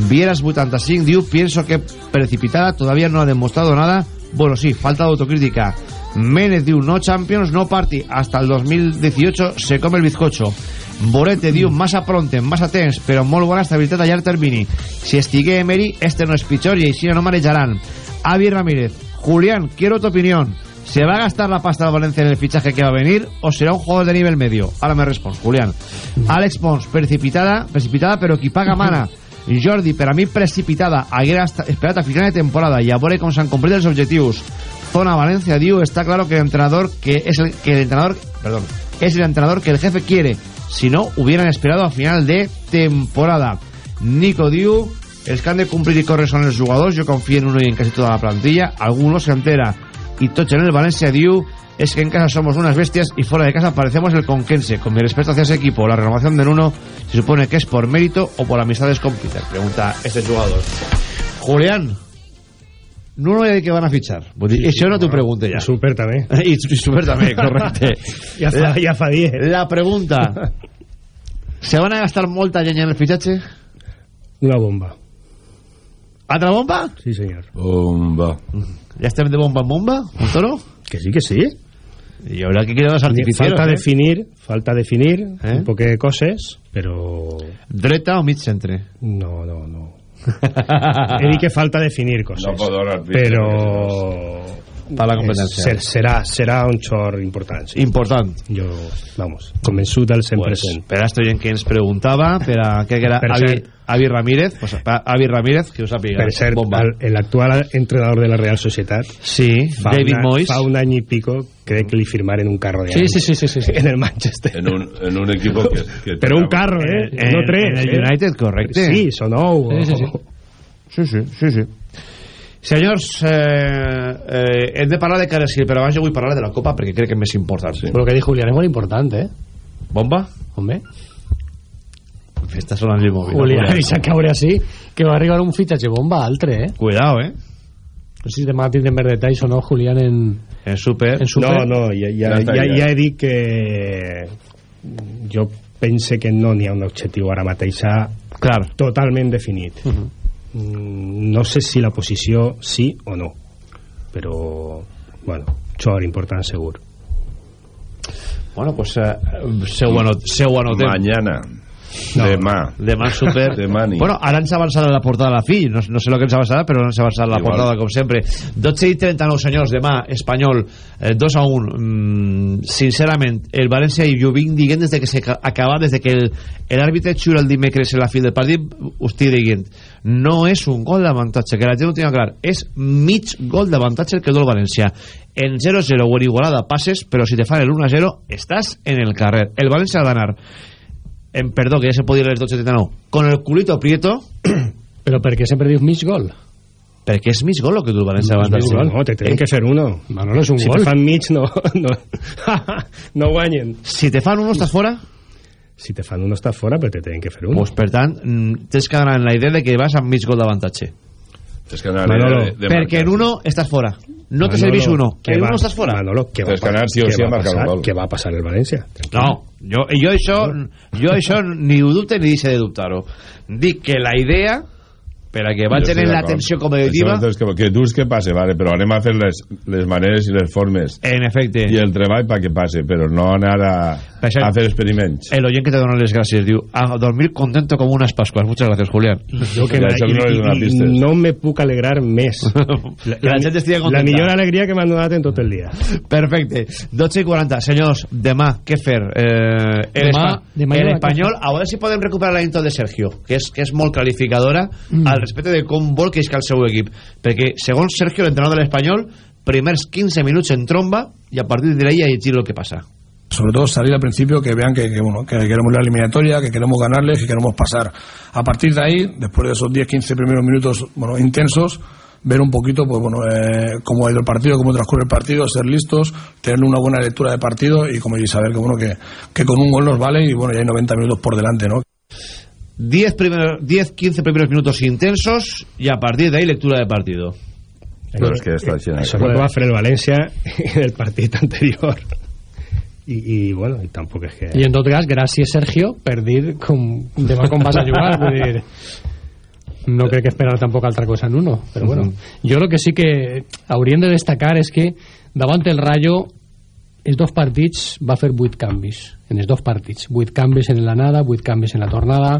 Vieras 85 diu, pienso que precipitada todavía no ha demostrado nada. Bueno, sí, falta de autocrítica. Ménez diu, no Champions, no Party. Hasta el 2018 se come el bizcocho. Borete diu, massa pronte, massa temps, però molt bona estabilitat a llarg termini. Si estigué Emery, este no és pitjor i així no manejaran. Avi Ramírez, Julián, quiero tu opinión. ¿Se va a gastar la pasta del Valencia en el fichaje que va a venir o será un jugador de nivel medio? Ahora me respondes, Julián. Alex Pons, precipitada, precipitada, però qui paga mana. Jordi, per a mi precipitada, haguera esperat a final de temporada i a veure com s'han complit els objectius. Zona Valencia diu, está claro que el entrenador que es el que el entrenador, es el entrenador que el jefe quiere. Si no, hubieran esperado a final de temporada. Nico diu, els que han de complir i córrer són els jugadors, jo confio en uno y en casi toda la plantilla, alguno se entera. Y Tocho en el Valencia diu, es que en casa somos unas bestias y fuera de casa parecemos el conquense. Con mi respeto hacia ese equipo, la renovación de Nuno se supone que es por mérito o por amistades con Peter. Pregunta este jugador. Julián, Nuno ja que van a fichar. Vull dir, això no t'ho pregunte ja. Super també. I, i super també, correcte. Ja fa- ja fa. La pregunta. ¿Se van a gastar molta llenya en el fitxatge? Una bomba. ¿Altra bomba? Sí, señor. Bomba. ¿Ya estem de bomba en bomba, Montoro? Que sí, que sí. Y ahora que quieren los artificiales, Falta eh? definir, falta definir un poco de coses, però... Dreta o mig centre? No, no, no. He dit que falta definir coses. No pot donar pista, Però... Per la competència. Ser, serà, serà un xor important. Sí. Important. Jo, vamos, convençut al 100%. Pues, per a gent que ens preguntava, per a que era Per Avi, cert. Avi Ramírez, pues, Avi Ramírez, que ho sàpiga. Per cert, bomba. el- el actual entrenador de la Real Societat Sí, fa David una- Moyes. fa un any i pico crec que li firmaren un carro de Sí, sí, sí, sí, sí, sí. en el Manchester En un, en un equipo que... que però un carro, eh? En- no tres en el eh? United, correcte. sí, son nou Sí, sí, sí. Sí, sí, sí. Senyors, eh, eh, hem de parlar de Carles Gil, però abans jo vull parlar de la Copa perquè crec que és més important. Sí. Lo que dijo Julián es muy importante, ¿eh? Bomba? Hombre. Està sonant el mòbil. Julián, i s'ha caure així, que va arribar un fitxatge bomba altre, eh? Cuidado, eh? No sé si demà tindrem més detalls o no, Julián, en... En super. En super. No, no, ja, ja, Ja ja, he dit que jo pense que no n'hi ha un objectiu ara mateix Clar. totalment definit. Uh -huh. Mm, no sé si la posició sí o no, però, bueno, xor important segur. Bueno, pues eh, seu, anot seu anotem. Mañana. No, Demà. Demà super. Demà nit. Bueno, ara ens ha avançat la portada a la fi. No, no sé el que ens ha avançat, però ens ha avançat la Igual. portada, com sempre. 12 i 39, senyors, demà, Espanyol, eh, 2 a 1. Mm, sincerament, el València, i jo vinc dient des de que s'acaba, des de que el- l'àrbitre xula el dimecres en la fi del partit, ho estic dient. No és un gol d'avantatge, que la gent ho tinga clar. És mig gol d'avantatge el que dol el València. En 0-0 o en igualada passes, però si te fan el 1-0, estàs en el carrer. El València ha d'anar en perdó, que ya se podía leer 279, con el culito prieto, Però per què sempre dius mig gol? perquè és mig gol lo que tu el València Mig davant gol. No, te tenen que fer uno. Manolo és un si gol. te fan mig, no, no, no guanyen. Si te fan uno, estàs fora? Si te fan uno, estàs fora, però te tenen que fer uno. Pues, per tant, mm, tens que anar en la idea de que vas amb mig gol d'avantatge. És que anar Manolo, de, de Perquè en uno estàs fora. No te serveix uno. que En va- uno estàs fora. Manolo, que va, Tens que anar sí o que sí a va marcar un passar, gol. que va passar el València. No, jo, jo, això, jo això ni ho dubte ni deixe de dubtar-ho. Dic que la idea per a que va Jo tenir estic l'atenció és que, que dius que passe, vale, però anem a fer les, les maneres i les formes en efecte i el treball perquè passe, però no anar a, això- a fer experiments. el oient que te dona les gràcies diu a dormir contento como unas pascuas muchas gracias Julián Jo que Ja, això no i- i no me puc alegrar més. La, la gent estigui la contenta. millor alegria que m'han donat en tot el dia. Perfecte. 12 i 40. Senyors, demà, què fer? Eh, el Demà- demà el espanyol, a veure si podem recuperar la intro de Sergio, que és, que és molt clarificadora Mm. al respecte de com vol que isca el seu equip. Perquè, segons Sergio, l'entrenador de l'Espanyol, primers 15 minuts en tromba i a partir de ahí a llegir el que passa. sobre todo salir al principio que vean que, que, bueno, que queremos la eliminatoria, que queremos ganarles, que queremos pasar. A partir de ahí, después de esos 10-15 primeros minutos bueno, intensos, ver un poquito pues bueno eh, cómo ha ido el partido, cómo transcurre el partido, ser listos, tener una buena lectura de partido y como y saber que bueno que, que con un gol nos vale y bueno ya hay 90 minutos por delante, ¿no? 10 primeros 10 15 primeros minutos intensos y a partir de ahí lectura de partido. Però és que Això és el que va fer el València en el partit anterior. I, i bueno, i tampoc és que... I en tot cas, gràcies Sergio per dir com, demà com vas a jugar vull dir, no crec que esperar tampoc altra cosa en uno però bueno, jo lo que sí que hauríem de destacar és que davant el Rayo els dos partits va fer 8 canvis. En els dos partits, 8 canvis en l'anada 8 canvis en la tornada.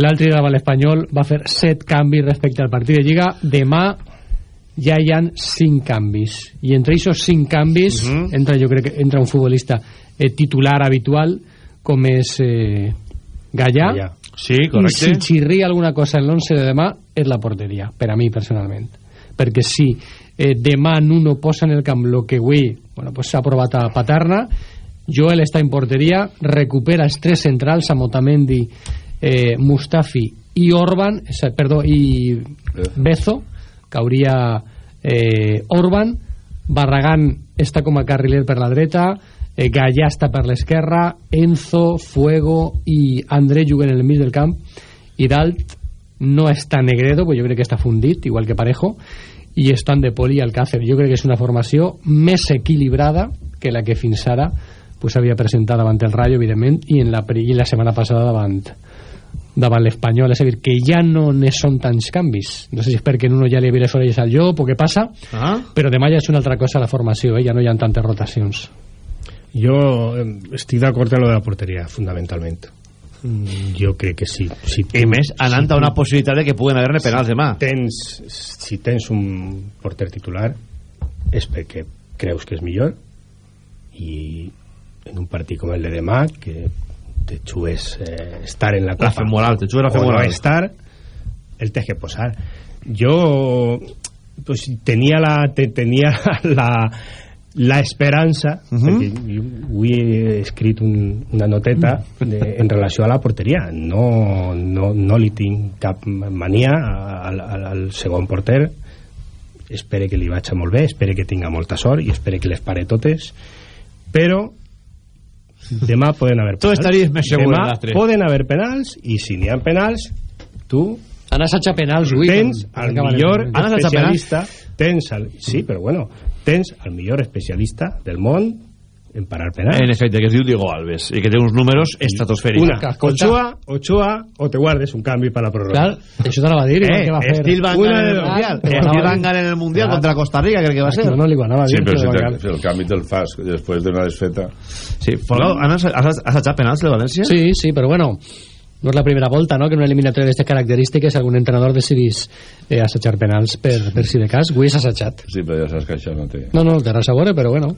L'altre dia davant l'Espanyol va fer 7 canvis respecte al partit de Lliga. Demà ja hi han 5 canvis. I entre aquests 5 canvis Mhm. entra jo crec que entra un futbolista eh, titular habitual com és eh, Gallà, Gallà. Sí, i correcte. si xirria alguna cosa en l'11 de demà és la porteria, per a mi personalment. Perquè si eh, demà Nuno posa en el camp lo que avui bueno, pues s'ha provat a Paterna. Joel està en porteria recupera els tres centrals Amotamendi, eh, Mustafi i Orban, eh, perdó i Bezo. Que hauria eh, Orban. Barragán està com a carriler per la dreta eh, Gallà està per l'esquerra Enzo, Fuego i André juguen en el mig del camp. I dalt no està Negredo pues jo crec que està fundit, igual que Parejo i estan de Poli i Alcácer jo crec que és una formació més equilibrada que la que fins ara pues, havia presentat davant el Rayo evidentment i en la, i la setmana passada davant davant l'Espanyol, és a dir, que ja no ne són tants canvis. No sé si és perquè en uno ja li havia les orelles al llop o què passa, Ah? però demà ja és una altra cosa la formació, eh? ja no hi ha tantes rotacions. Jo estic d'acord en lo de la porteria, fundamentalment. Mm, Jo crec que sí. Si I més, anant si a una possibilitat de que puguen haver-ne penals demà. Tens, si tens un porter titular és perquè creus que és millor i en un partit com el de demà que te jugues eh, estar en la copa moral, te jugues la o no estar el tens que posar jo pues, tenia la te, tenia la la esperança uh -huh. perquè jo avui he escrit un, una noteta de, en relació a la porteria. No, no, no li tinc cap mania al, al, al segon porter. Espere que li vagi molt bé espere que tinga molta sort i espere que les pare totes. Però demà poden haver Tu penals. estaries més segur demà poden haver penals i si n'hi ha penals tu Han assajat penals avui. tens al millor especialista tens el, sí, però bueno tens el millor especialista del món en parar penals En efecte, que es diu Diego Alves i que té uns números estratosfèrics. una. Ochoa, Ochoa o te guardes un canvi per la pròrroga Clar, això te la va dir, Eh, que va fer. Estil Van en el. Mundial. Estil Van en el Mundial Clar. contra Costa Rica, crec que va ser. No, no, li guanava Sí, dir. però si, va te, ganar. si el canvi te'l fas després d'una desfeta Sí, Folgado, has has assajat penals de València? Sí, sí, però bueno, no és la primera volta, no?, que en una eliminatòria d'aquestes característiques algun entrenador decidís eh, assajar penals per, per si de cas. Avui és assajat. sí, però ja saps que això no té No, no, té res a veure, però bueno.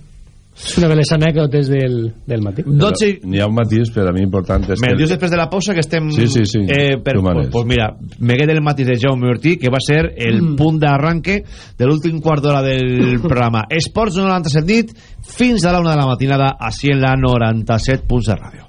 És una de les anècdotes del, del matí. 12 i- n'hi ha un matís per a mi important és Me que dius després de la pausa que estem... Sí, sí, sí. Eh, per, pues, pues mira, me queda el matís de Jaume Ortí, que va ser el Mm. punt d'arranque de l'últim quart d'hora del programa. Esports 97 nit, fins a la una de la matinada, així en la 97 punts de ràdio.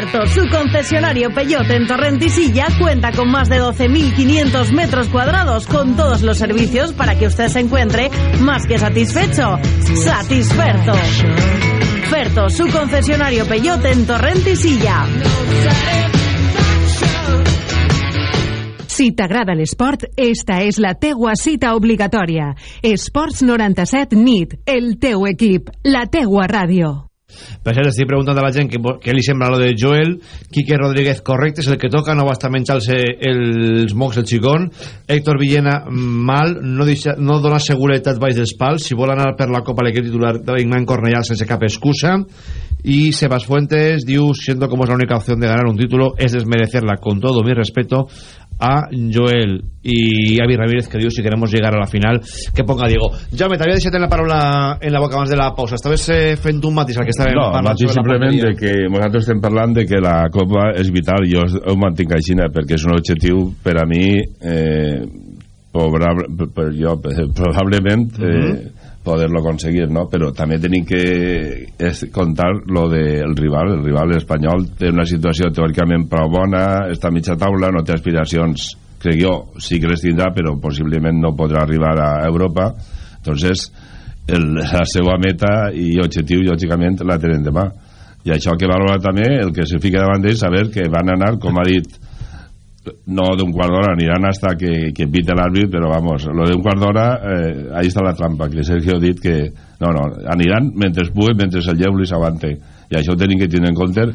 Ferto, su concesionario Peyote en Torrentisilla, cuenta con más de 12.500 metros cuadrados con todos los servicios para que usted se encuentre más que satisfecho. Satisferto. Ferto, su concesionario Peyote en Torrentisilla. Si t'agrada l'esport, esta és la teua cita obligatòria. Esports 97 NIT, el teu equip, la teua ràdio. Per això estic preguntant a la gent què, li sembla lo de Joel Quique Rodríguez correcte, és el que toca no va estar menjant-se els el xicón. Héctor Villena mal no, deixa, no dona seguretat baix dels pals. Si vol anar per la Copa l'equip titular de l'Ignan Cornellà sense cap excusa. Y Sebas Fuentes diu siendo como es la única opción de ganar un título es desmerecerla. Con todo mi respeto a Joel y Avi Ramírez que diu si queremos llegar a la final que ponga Diego Jaume, t'havia deixat en la paraula en la boca abans de la pausa. Estaves eh, fent un matís al que estàvem no, parlant matís simplement de que nosaltres estem parlant de que la Copa és vital. Jo ho mantinc així perquè és un objectiu per a mi eh, probable, per, jo, probablement eh, uh -huh poder-lo aconseguir, no? Però també tenim que contar lo del rival. El rival espanyol té una situació teòricament prou bona, està a mitja taula, no té aspiracions, crec jo, sí que les tindrà, però possiblement no podrà arribar a Europa. Entonces, el, la seva meta i objectiu, lògicament, la tenen demà. I això que valora també el que se fica davant d'ells, saber que van anar, com ha dit no d'un quart d'hora, aniran hasta que, que pite l'àrbit, però vamos, lo d'un quart d'hora, eh, ahí està la trampa, que Sergio ha dit que, no, no, aniran mentre es pugui, mentre el lleu li s'aguante, i això ho tenim que tenir en compte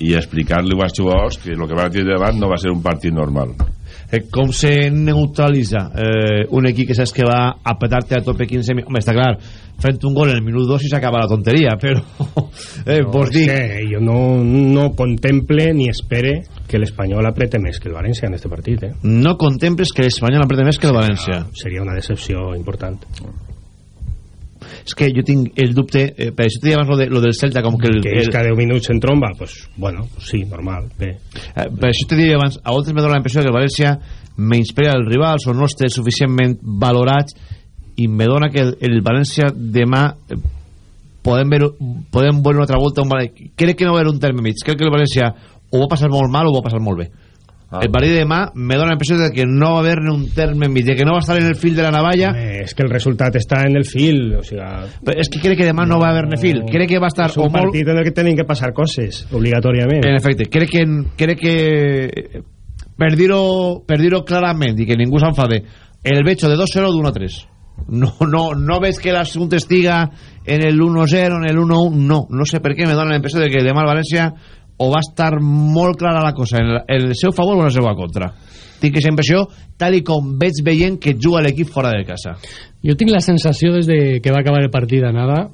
i explicar-li als jugadors que el que van tenir davant no va ser un partit normal eh, com se neutralitza eh, un equip que saps que va a petarte a tope 15 minuts home, està clar fent un gol en el minut 2 i s'acaba la tonteria però eh, no, vos dic que jo no, no contemple ni espere que l'Espanyol aprete més que el València en este partit eh? no contemples que l'Espanyol aprete més que el València seria una decepció important és que jo tinc el dubte eh, per això t'he abans lo, de, lo del Celta com que, el, que és el, cada 10 minuts en tromba pues, bueno, sí, normal, bé eh, per això t'he dit abans a voltes me dóna la impressió que el València menysprea el rival o no esté suficientment valorats i me dona que el, el València demà eh, podem, ver, podem veure una altra volta un, crec que no va haver un terme mig crec que el València o va passar molt mal o va passar molt bé Ah. El partit de demà me dona la impressió de que no va haver ni un terme en mig, de que no va estar en el fil de la navalla. Eh, és que el resultat està en el fil, o sigui... Però és que crec que demà no, no va haver ni fil, crec que va estar... És un partit molt... en el que tenen que passar coses, obligatòriament. En efecte, crec que, crec que per dir-ho per dir clarament i que ningú s'enfade, el veig de 2-0 d'1-3. No, no, no ves que l'assumpte estiga en el 1-0, en el 1-1, no, no sé per què me dona la impressió de que demà el València o va estar molt clara la cosa en el, el seu favor o en la seva contra tinc aquesta impressió tal i com veig veient que juga l'equip fora de casa jo tinc la sensació des de que va acabar el partit d'anada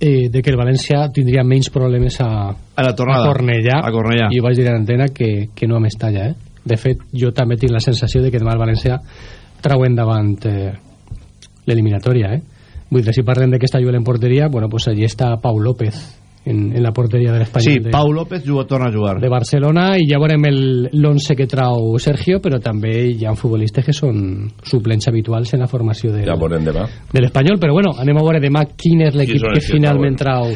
eh, de que el València tindria menys problemes a, a la tornada a Cornellà, a Cornellà. i ho vaig dir a l'antena que, que no a Mestalla eh? de fet jo també tinc la sensació de que demà el València trau endavant eh, l'eliminatòria eh? vull dir, si parlem de que està Joel en porteria bueno, pues allí està Pau López en, en la porteria de l'Espanyol. Sí, de, Pau López juga, torna a jugar. De Barcelona, i ja veurem l'11 que trau Sergio, però també hi ha futbolistes que són suplents habituals en la formació de, ja veurem demà. de l'Espanyol, però bueno, anem a veure demà quin és l'equip que finalment trau,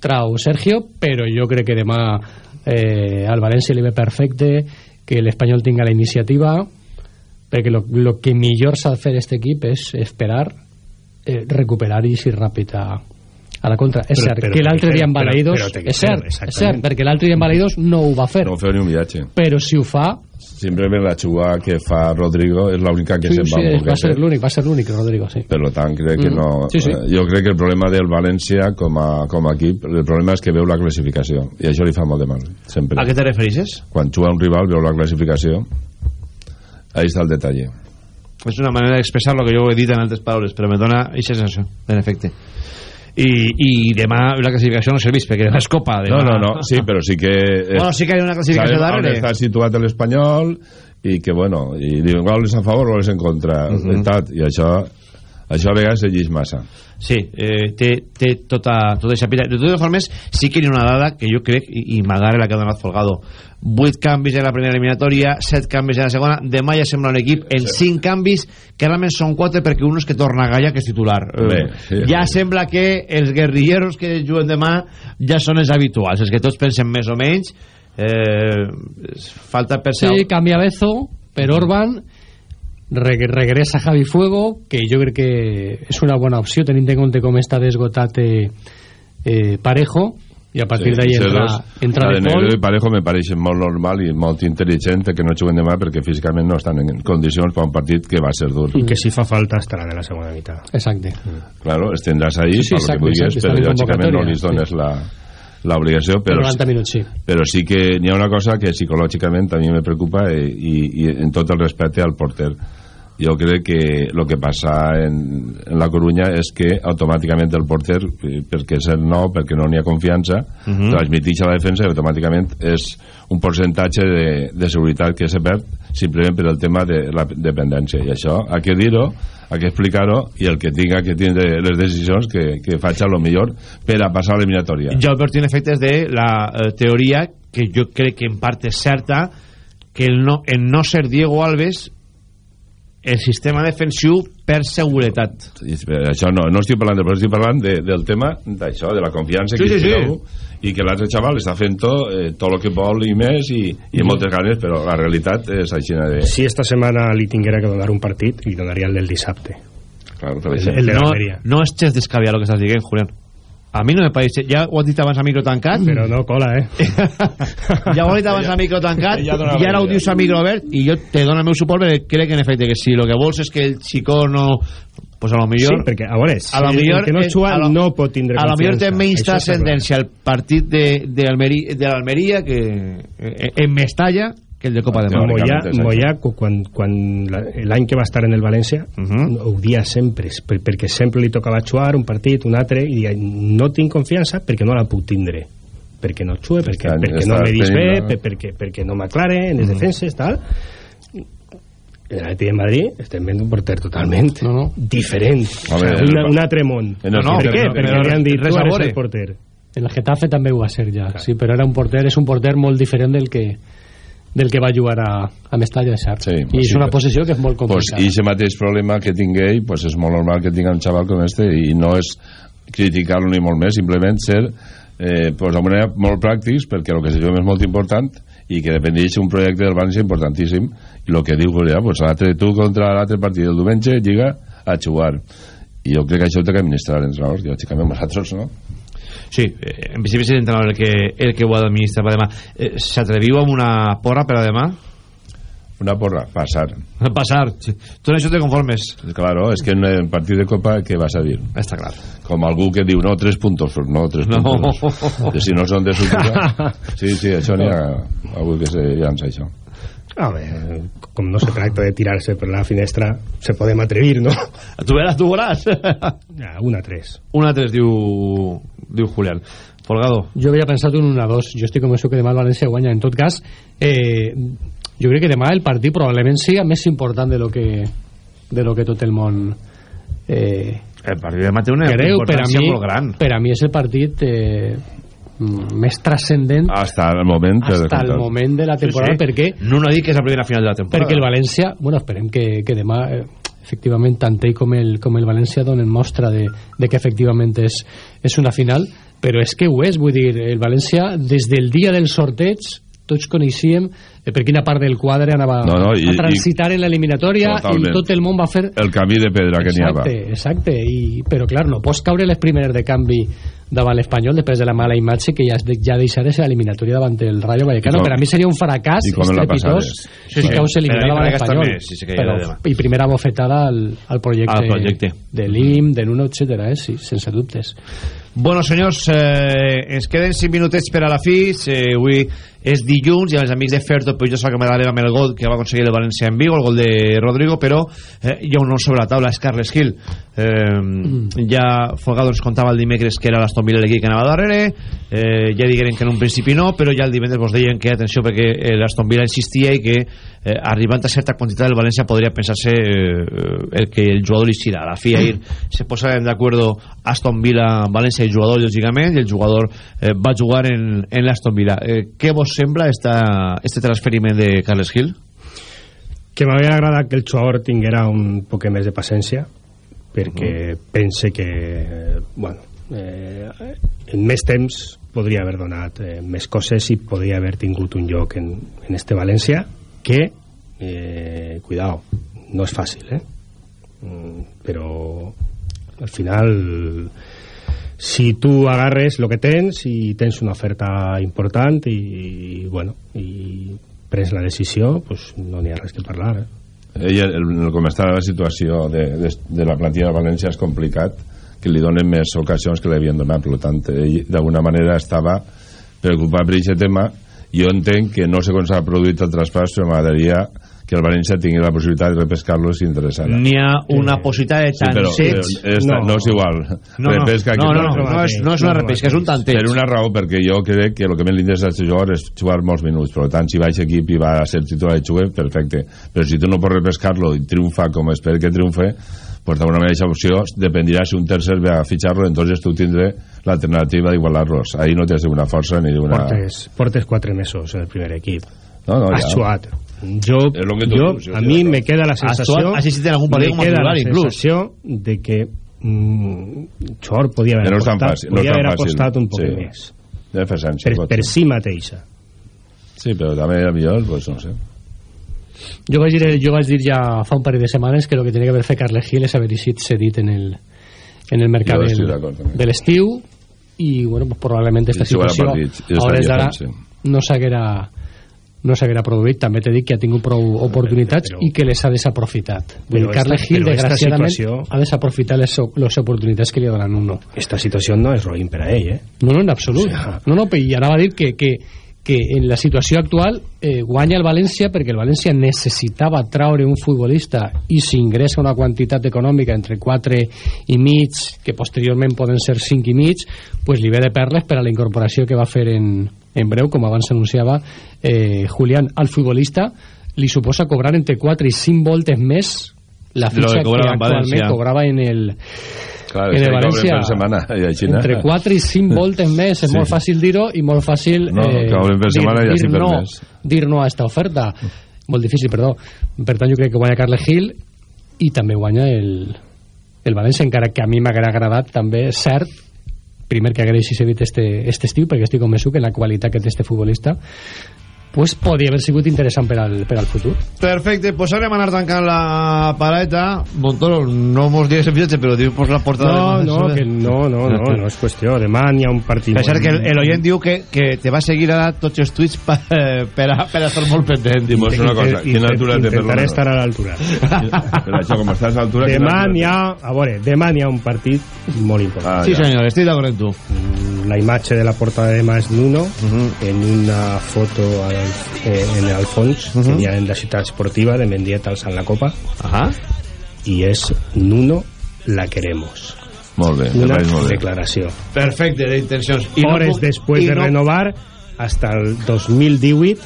trau Sergio, però jo crec que demà eh, al València li ve perfecte, que l'Espanyol tinga la iniciativa, perquè lo, que millor s'ha de fer aquest equip és esperar, eh, recuperar i si ràpid a, a la contra. És Però- cert però que l'altre que dia en fer- però- però que És fer, cert, és cert, perquè l'altre dia en Balaïdos no ho va fer. No feu ni un viatge. Però si ho fa... Simplement la jugada que fa Rodrigo és l'única que Sí, se'n sí, va un va ser l'únic, va ser l'únic, Rodrigo, sí. Per tant, crec que Mm. no... Sí, sí. eh, Jo crec que el problema del València com a, com a equip, el problema és que veu la classificació i això li fa molt de mal, sempre. A què te refereixes? Quan juga un rival veu la classificació ahí està el detall. És una manera d'expressar lo que jo he dit en altres paraules, però me dona aquesta sensació, en efecte. I, i demà la classificació no serveix perquè demà és Copa No, demà... no, no, sí, però sí que... eh, Bueno, sí que hi ha una classificació darrere. està situat l'Espanyol i que, bueno, i diuen gols a favor o gols en contra, Mhm. veritat, i això això a vegades se llis massa. Sí, eh, té, té tota, tota aquesta pila. De totes formes, sí que hi ha una dada que jo crec, i, i m'agarra la que ha donat Folgado, 8 canvis en la primera eliminatòria, 7 canvis en la segona, demà ja sembla un equip en 5 canvis, que realment són 4 perquè un és que torna a Gaia, que és titular. Bé, Eh, sí. ja sembla que els guerrilleros que juguen demà ja són els habituals, els que tots pensen més o menys, eh, falta per ser... Sí, canvia Bezo per Orban re regressa Javi Fuego que jo crec que és una bona opció tenint en compte com està desgotat eh, eh, Parejo i a partir Sí, d'ahí sí, entra, dos. entra la de de Negre i Parejo me pareixen molt normal i molt intel·ligent que no juguen demà perquè físicament no estan en condicions per un partit que va ser dur. i que si fa falta estaran en la segona meitat exacte Claro, els tindràs ahí, Sí, sí, per lo que exacte, vulguis, exacte, però lògicament no li dones sí. la l'obligació, per però, 90 minuts sí. Però sí que n'hi ha una cosa que psicològicament a mi me preocupa i, i, i en tot el respecte al porter jo crec que el que passa en, en la Corunya és que automàticament el porter, eh, perquè és el nou, perquè no n'hi ha confiança, uh Mhm. -huh. transmitix a la defensa i automàticament és un percentatge de, de seguretat que se perd simplement per el tema de la dependència. I això, ha que dir-ho, ha que explicar-ho, i el que tinga que tindre les decisions que, que faci a lo millor per a passar a l'eliminatòria. Jo advertint efectes de la eh, teoria que jo crec que en part és certa que el no, en no ser Diego Alves el sistema defensiu per seguretat. Eh, això no, no estic parlant de, però estic parlant de, del tema d'això, de la confiança Sí, que sí, hi sí. i que l'altre xaval està fent tot, eh, tot el que vol i més i, i amb moltes ganes, però la realitat és així de... si esta setmana li tinguera que donar un partit li donaria el del dissabte. Claro, el, el de no, no és gens descaviat el que estàs dient, Julián a mi no me pareix ja ho has dit abans a micro tancat. Però no cola, eh. Ja ho has dit abans a micro tancat. Ja i ara ho dius a micro obert i jo te dono el meu suport perquè crec que en efecte que si el que vols és que el xicó no pues a lo millor sí, perquè a veure, si a lo millor que no juga a lo- no pot tindre a lo millor té menys transcendència el partit de, de l'Almeria que eh, en Mestalla que el de Copa de Teòricament, Moyà cu- quan, quan la- l'any que va estar en el València uh -huh. ho dia sempre per, perquè sempre li tocava jugar un partit, un altre i dia, no tinc confiança perquè no la puc tindre. Perquè no xue, perquè, Està- perquè no me dis bé no? per, perquè, perquè no m'aclare en les defenses tal. En l'Atlètic de Madrid estem veient un porter totalment No, no. diferent. A o sigui, veure, un, el- un altre món. en el per porter- què? però- perquè li han dit tu eres el porter. El Getafe també ho va ser ja sí, però era un porter, és un porter molt diferent del que del que va jugar a, a Mestalla de Sart Sí, i és sí, una posició que és molt pues, complicada. i aquest mateix problema que tingué ell, pues és molt normal que tinga un xaval com este i no és criticar-lo ni molt més, simplement ser eh, pues, de manera molt pràctics perquè el que se és molt important i que dependeix un projecte del València importantíssim. I el que diu Julià, pues, l'altre tu contra l'altre partit del diumenge lliga a jugar. I jo crec que això ho té que administrar l'entrenador que lògicament nosaltres no Sí, eh, en principi és l'entrenador el que, el que ho ha d'administrar per demà. Eh, S'atreviu amb una porra per a demà? una porra, passar Passar. Sí. Tu en això te conformes? claro, és que en el partit de Copa què vas a dir? Està clar. com algú que diu no, tres puntos no, tres No. puntos que si no són de sutura sí, sí, això n'hi ha avui que se llança això a veure, com no se tracta de tirar-se per la finestra se podem atrevir, no? Tu veràs, tu veuràs. Ja, una tres Una 3 diu, diu Julián. Folgado. jo havia pensat un 1-2 jo estic convençut que demà el València guanya en tot cas eh, jo crec que demà el partit probablement siga més important de lo que de lo que tot el món eh, El partit de demà té una creu per a, importància mi, molt gran. per a mi és el partit eh, més transcendent hasta el moment de hasta el moment de la temporada Sí, sí. perquè No, no dic que és la primera final de la temporada. perquè el València, bueno, esperem que, que demà eh, efectivament tant ell com el, com el València donen mostra de, de que efectivament és, és una final però és que ho és, vull dir el València des del dia del sorteig tots coneixíem eh, per quina part del quadre anava No, no, i- a transitar en l'eliminatòria i tot el món va fer el camí de pedra que n'hi havia exacte, exacte i, però clar, no pots caure les primeres de canvi davant l'Espanyol després de la mala imatge que ja, ja deixaràs l'eliminatòria davant el Rayo Vallecano I com- per a mi seria un fracàs i estrepitós si sí, caus Per a eliminat mi davant l'Espanyol si però, demà. i primera bofetada al, al projecte, Al projecte. de l'IM, de Nuno, etc. Eh? Sí, sense dubtes Bueno, senyors, eh, ens queden 5 minutets per a la fi. Eh, avui és dilluns i els amics de Ferto jo que medalem amb el gol que va aconseguir el València en Vigo, el gol de Rodrigo, però eh, hi ha un nom sobre la taula, és Carles Gil. Eh, mm. Ja Folgado ens contava el dimecres que era l'Aston Villa l'equip que anava darrere, eh, ja digueren que en un principi no, però ja el divendres vos deien que, atenció, perquè eh, l'Aston Villa insistia i que eh, arribant a certa quantitat el València podria pensar-se eh, el que el jugador li xira. A la fi ahir se posaven d'acuerdo Aston Villa, València i jugador lògicament i el jugador eh, va jugar en, en l'Aston Villa. Eh, què vos sembla esta, este transferiment de Carles Gil? que m'hauria agradat que el jugador tinguera un poc més de paciència perquè pense que bueno, eh, en més temps podria haver donat eh, més coses i podria haver tingut un lloc en, en este València que, eh, cuidao, no és fàcil, eh? Mm, però al final si tu agarres el que tens i tens una oferta important i, i bueno, i prens la decisió, pues no n'hi ha res que parlar, eh? ell, el, el, com està la situació de, de, de la plantilla de València és complicat que li donen més ocasions que li havien donat per tant, ell d'alguna manera estava preocupat per aquest tema jo entenc que no sé com s'ha produït el traspàs però m'agradaria que el València tingui la possibilitat de repescar-lo si interessara. N'hi ha una possibilitat de Sí, però, és, no. no és igual. No, repesca no, aquí no, no, no, és, no és una repesca, és un tanteig per una raó, perquè jo crec que el que més li interessa jugar és jugar molts minuts. Per tant, si vaig equip i va a ser titular de jugar perfecte, però si tu no pots repescar-lo i triomfa com espero que triomfe pues d'alguna manera aquesta opció dependirà si un tercer ve a fitxar-lo entonces tu tindré l'alternativa d'igualar-los. Ahí no tens una força ni una... portes, portes quatre mesos en el primer equip. No, no, has ja. jugat jo, jo dius, jo a mi me queda la Has jugat, sensació has en algun partit com a me queda titular, la inclús. sensació de que mm, Chor podia haver no apostat, fàcil, no podia tan haver fàcil. apostat un poc Sí. més sense, per, per si mateixa. Sí, però també era millor pues no sé. Jo vaig, dir, jo vaig dir ja fa un parell de setmanes que el que tenia que haver fet Carles Gil és haver eixit cedit en el, en el mercat del, de l'estiu i bueno, pues, probablement aquesta situació a hores d'ara no s'haguera no s'haguera produït, també t'he dit que ha tingut prou oportunitats però- i que les ha desaprofitat Vull Però dir, Carles Gil desgraciadament situació- ha desaprofitat les, les oportunitats que li donen uno esta situació no és roïn per a ell eh? no, no, en absolut. No, no, i anava a dir que, que, que en la situació actual eh, guanya el València perquè el València necessitava traure un futbolista i s'ingressa una quantitat econòmica entre 4 i mig, que posteriorment poden ser 5 i mig, pues li ve de perles per a la incorporació que va fer en, en breu, com abans anunciava eh, Julián, al futbolista li suposa cobrar entre 4 i 5 voltes més la fitxa que actualment València. cobrava en el, Clar, que cobren València per setmana i no? entre 4 i 5 voltes més és Sí. molt fàcil dir-ho i molt fàcil No, cobren per setmana i així per no, dir no a esta oferta molt difícil, perdó per tant jo crec que guanya Carles Gil i també guanya el, el València encara que a mi m'haguera agradat també cert primer que agraeixi Sevit este, este estiu perquè estic convençut que la qualitat que té este futbolista pues podria haver sigut interessant per al, per al futur Perfecte, pues ara anem a anar tancant la paleta. Montoro, no mos digues el fitxatge, però diu pues la portada no, de no, que no, no, no, no és qüestió demà n'hi ha un partit Pensar que el, el oient diu que, que te va seguir ara tots els tuits per, per, a, per a estar molt pendent. Dimos una cosa, quina altura té per intentaré estar a l'altura Però això, com estàs a l'altura... demà altura n'hi ha a veure, demà n'hi ha un partit molt important Ah, sí, ja. senyor, estic d'acord amb tu. La imatge de la portada de és Nuno en una foto al, eh, en el fons que hi ha en la ciutat esportiva de Mendieta alçant la copa Ajá. i és Nuno la queremos Molt bé, una molt bé. declaració Perfecte, d'intencions. I hores puc- després i de renovar hasta el 2018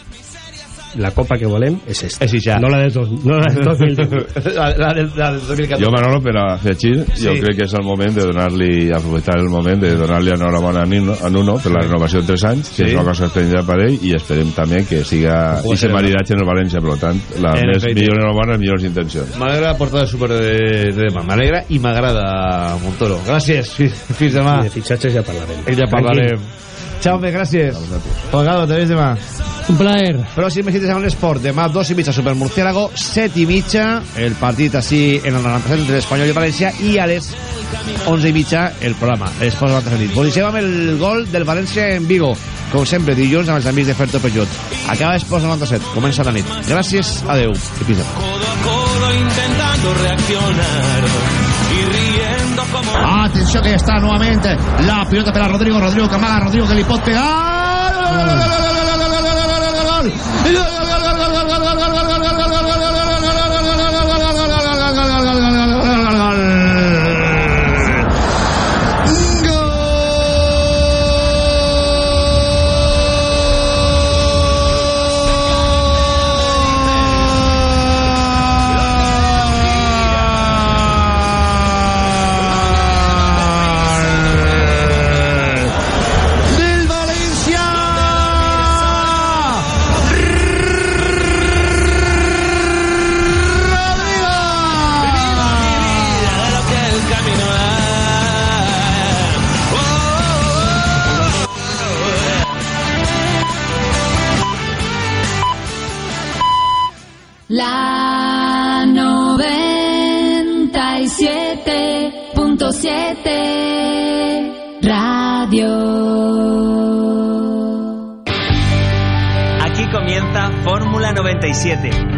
la copa que volem és esta És ixa. no la del, dos, no la del 2018 la, la, del, la del 2014. Jo, Manolo, per a Fetxir, Sí. jo crec que és el moment de donar-li, aprofitar el moment de donar-li enhorabona a Nuno, a Nuno per la renovació de 3 anys, que Sí. és una cosa esplèndida per ell, i esperem també que siga i se maridatge en el València, per tant, la En més, millor enhorabona, les millors intencions. M'alegra la portada super de, de demà. M'alegra i m'agrada, Montoro. Gràcies. Fins, fins demà. i de fitxatges ja parlarem I ja parlarem. Jaume, gràcies. Folgado, te ves demà. un plaer Pròximes cites amb l'esport. Demà, dos i mitja, Super Murciélago. Set i mitja, el partit així en el 97 entre l'Espanyol i el València. I a les 11 i mitja, el programa. L'Esport 97. Posició amb el gol del València en Vigo. Com sempre, dilluns amb els amics de Ferto Pejot. Acaba Esports 97. Comença la nit. Gràcies, adeu. I fins demà. codo intentando reaccionar y como Atención que está nuevamente la pelota para Rodrigo, Rodrigo Camaga, Rodrigo que pegar. 37.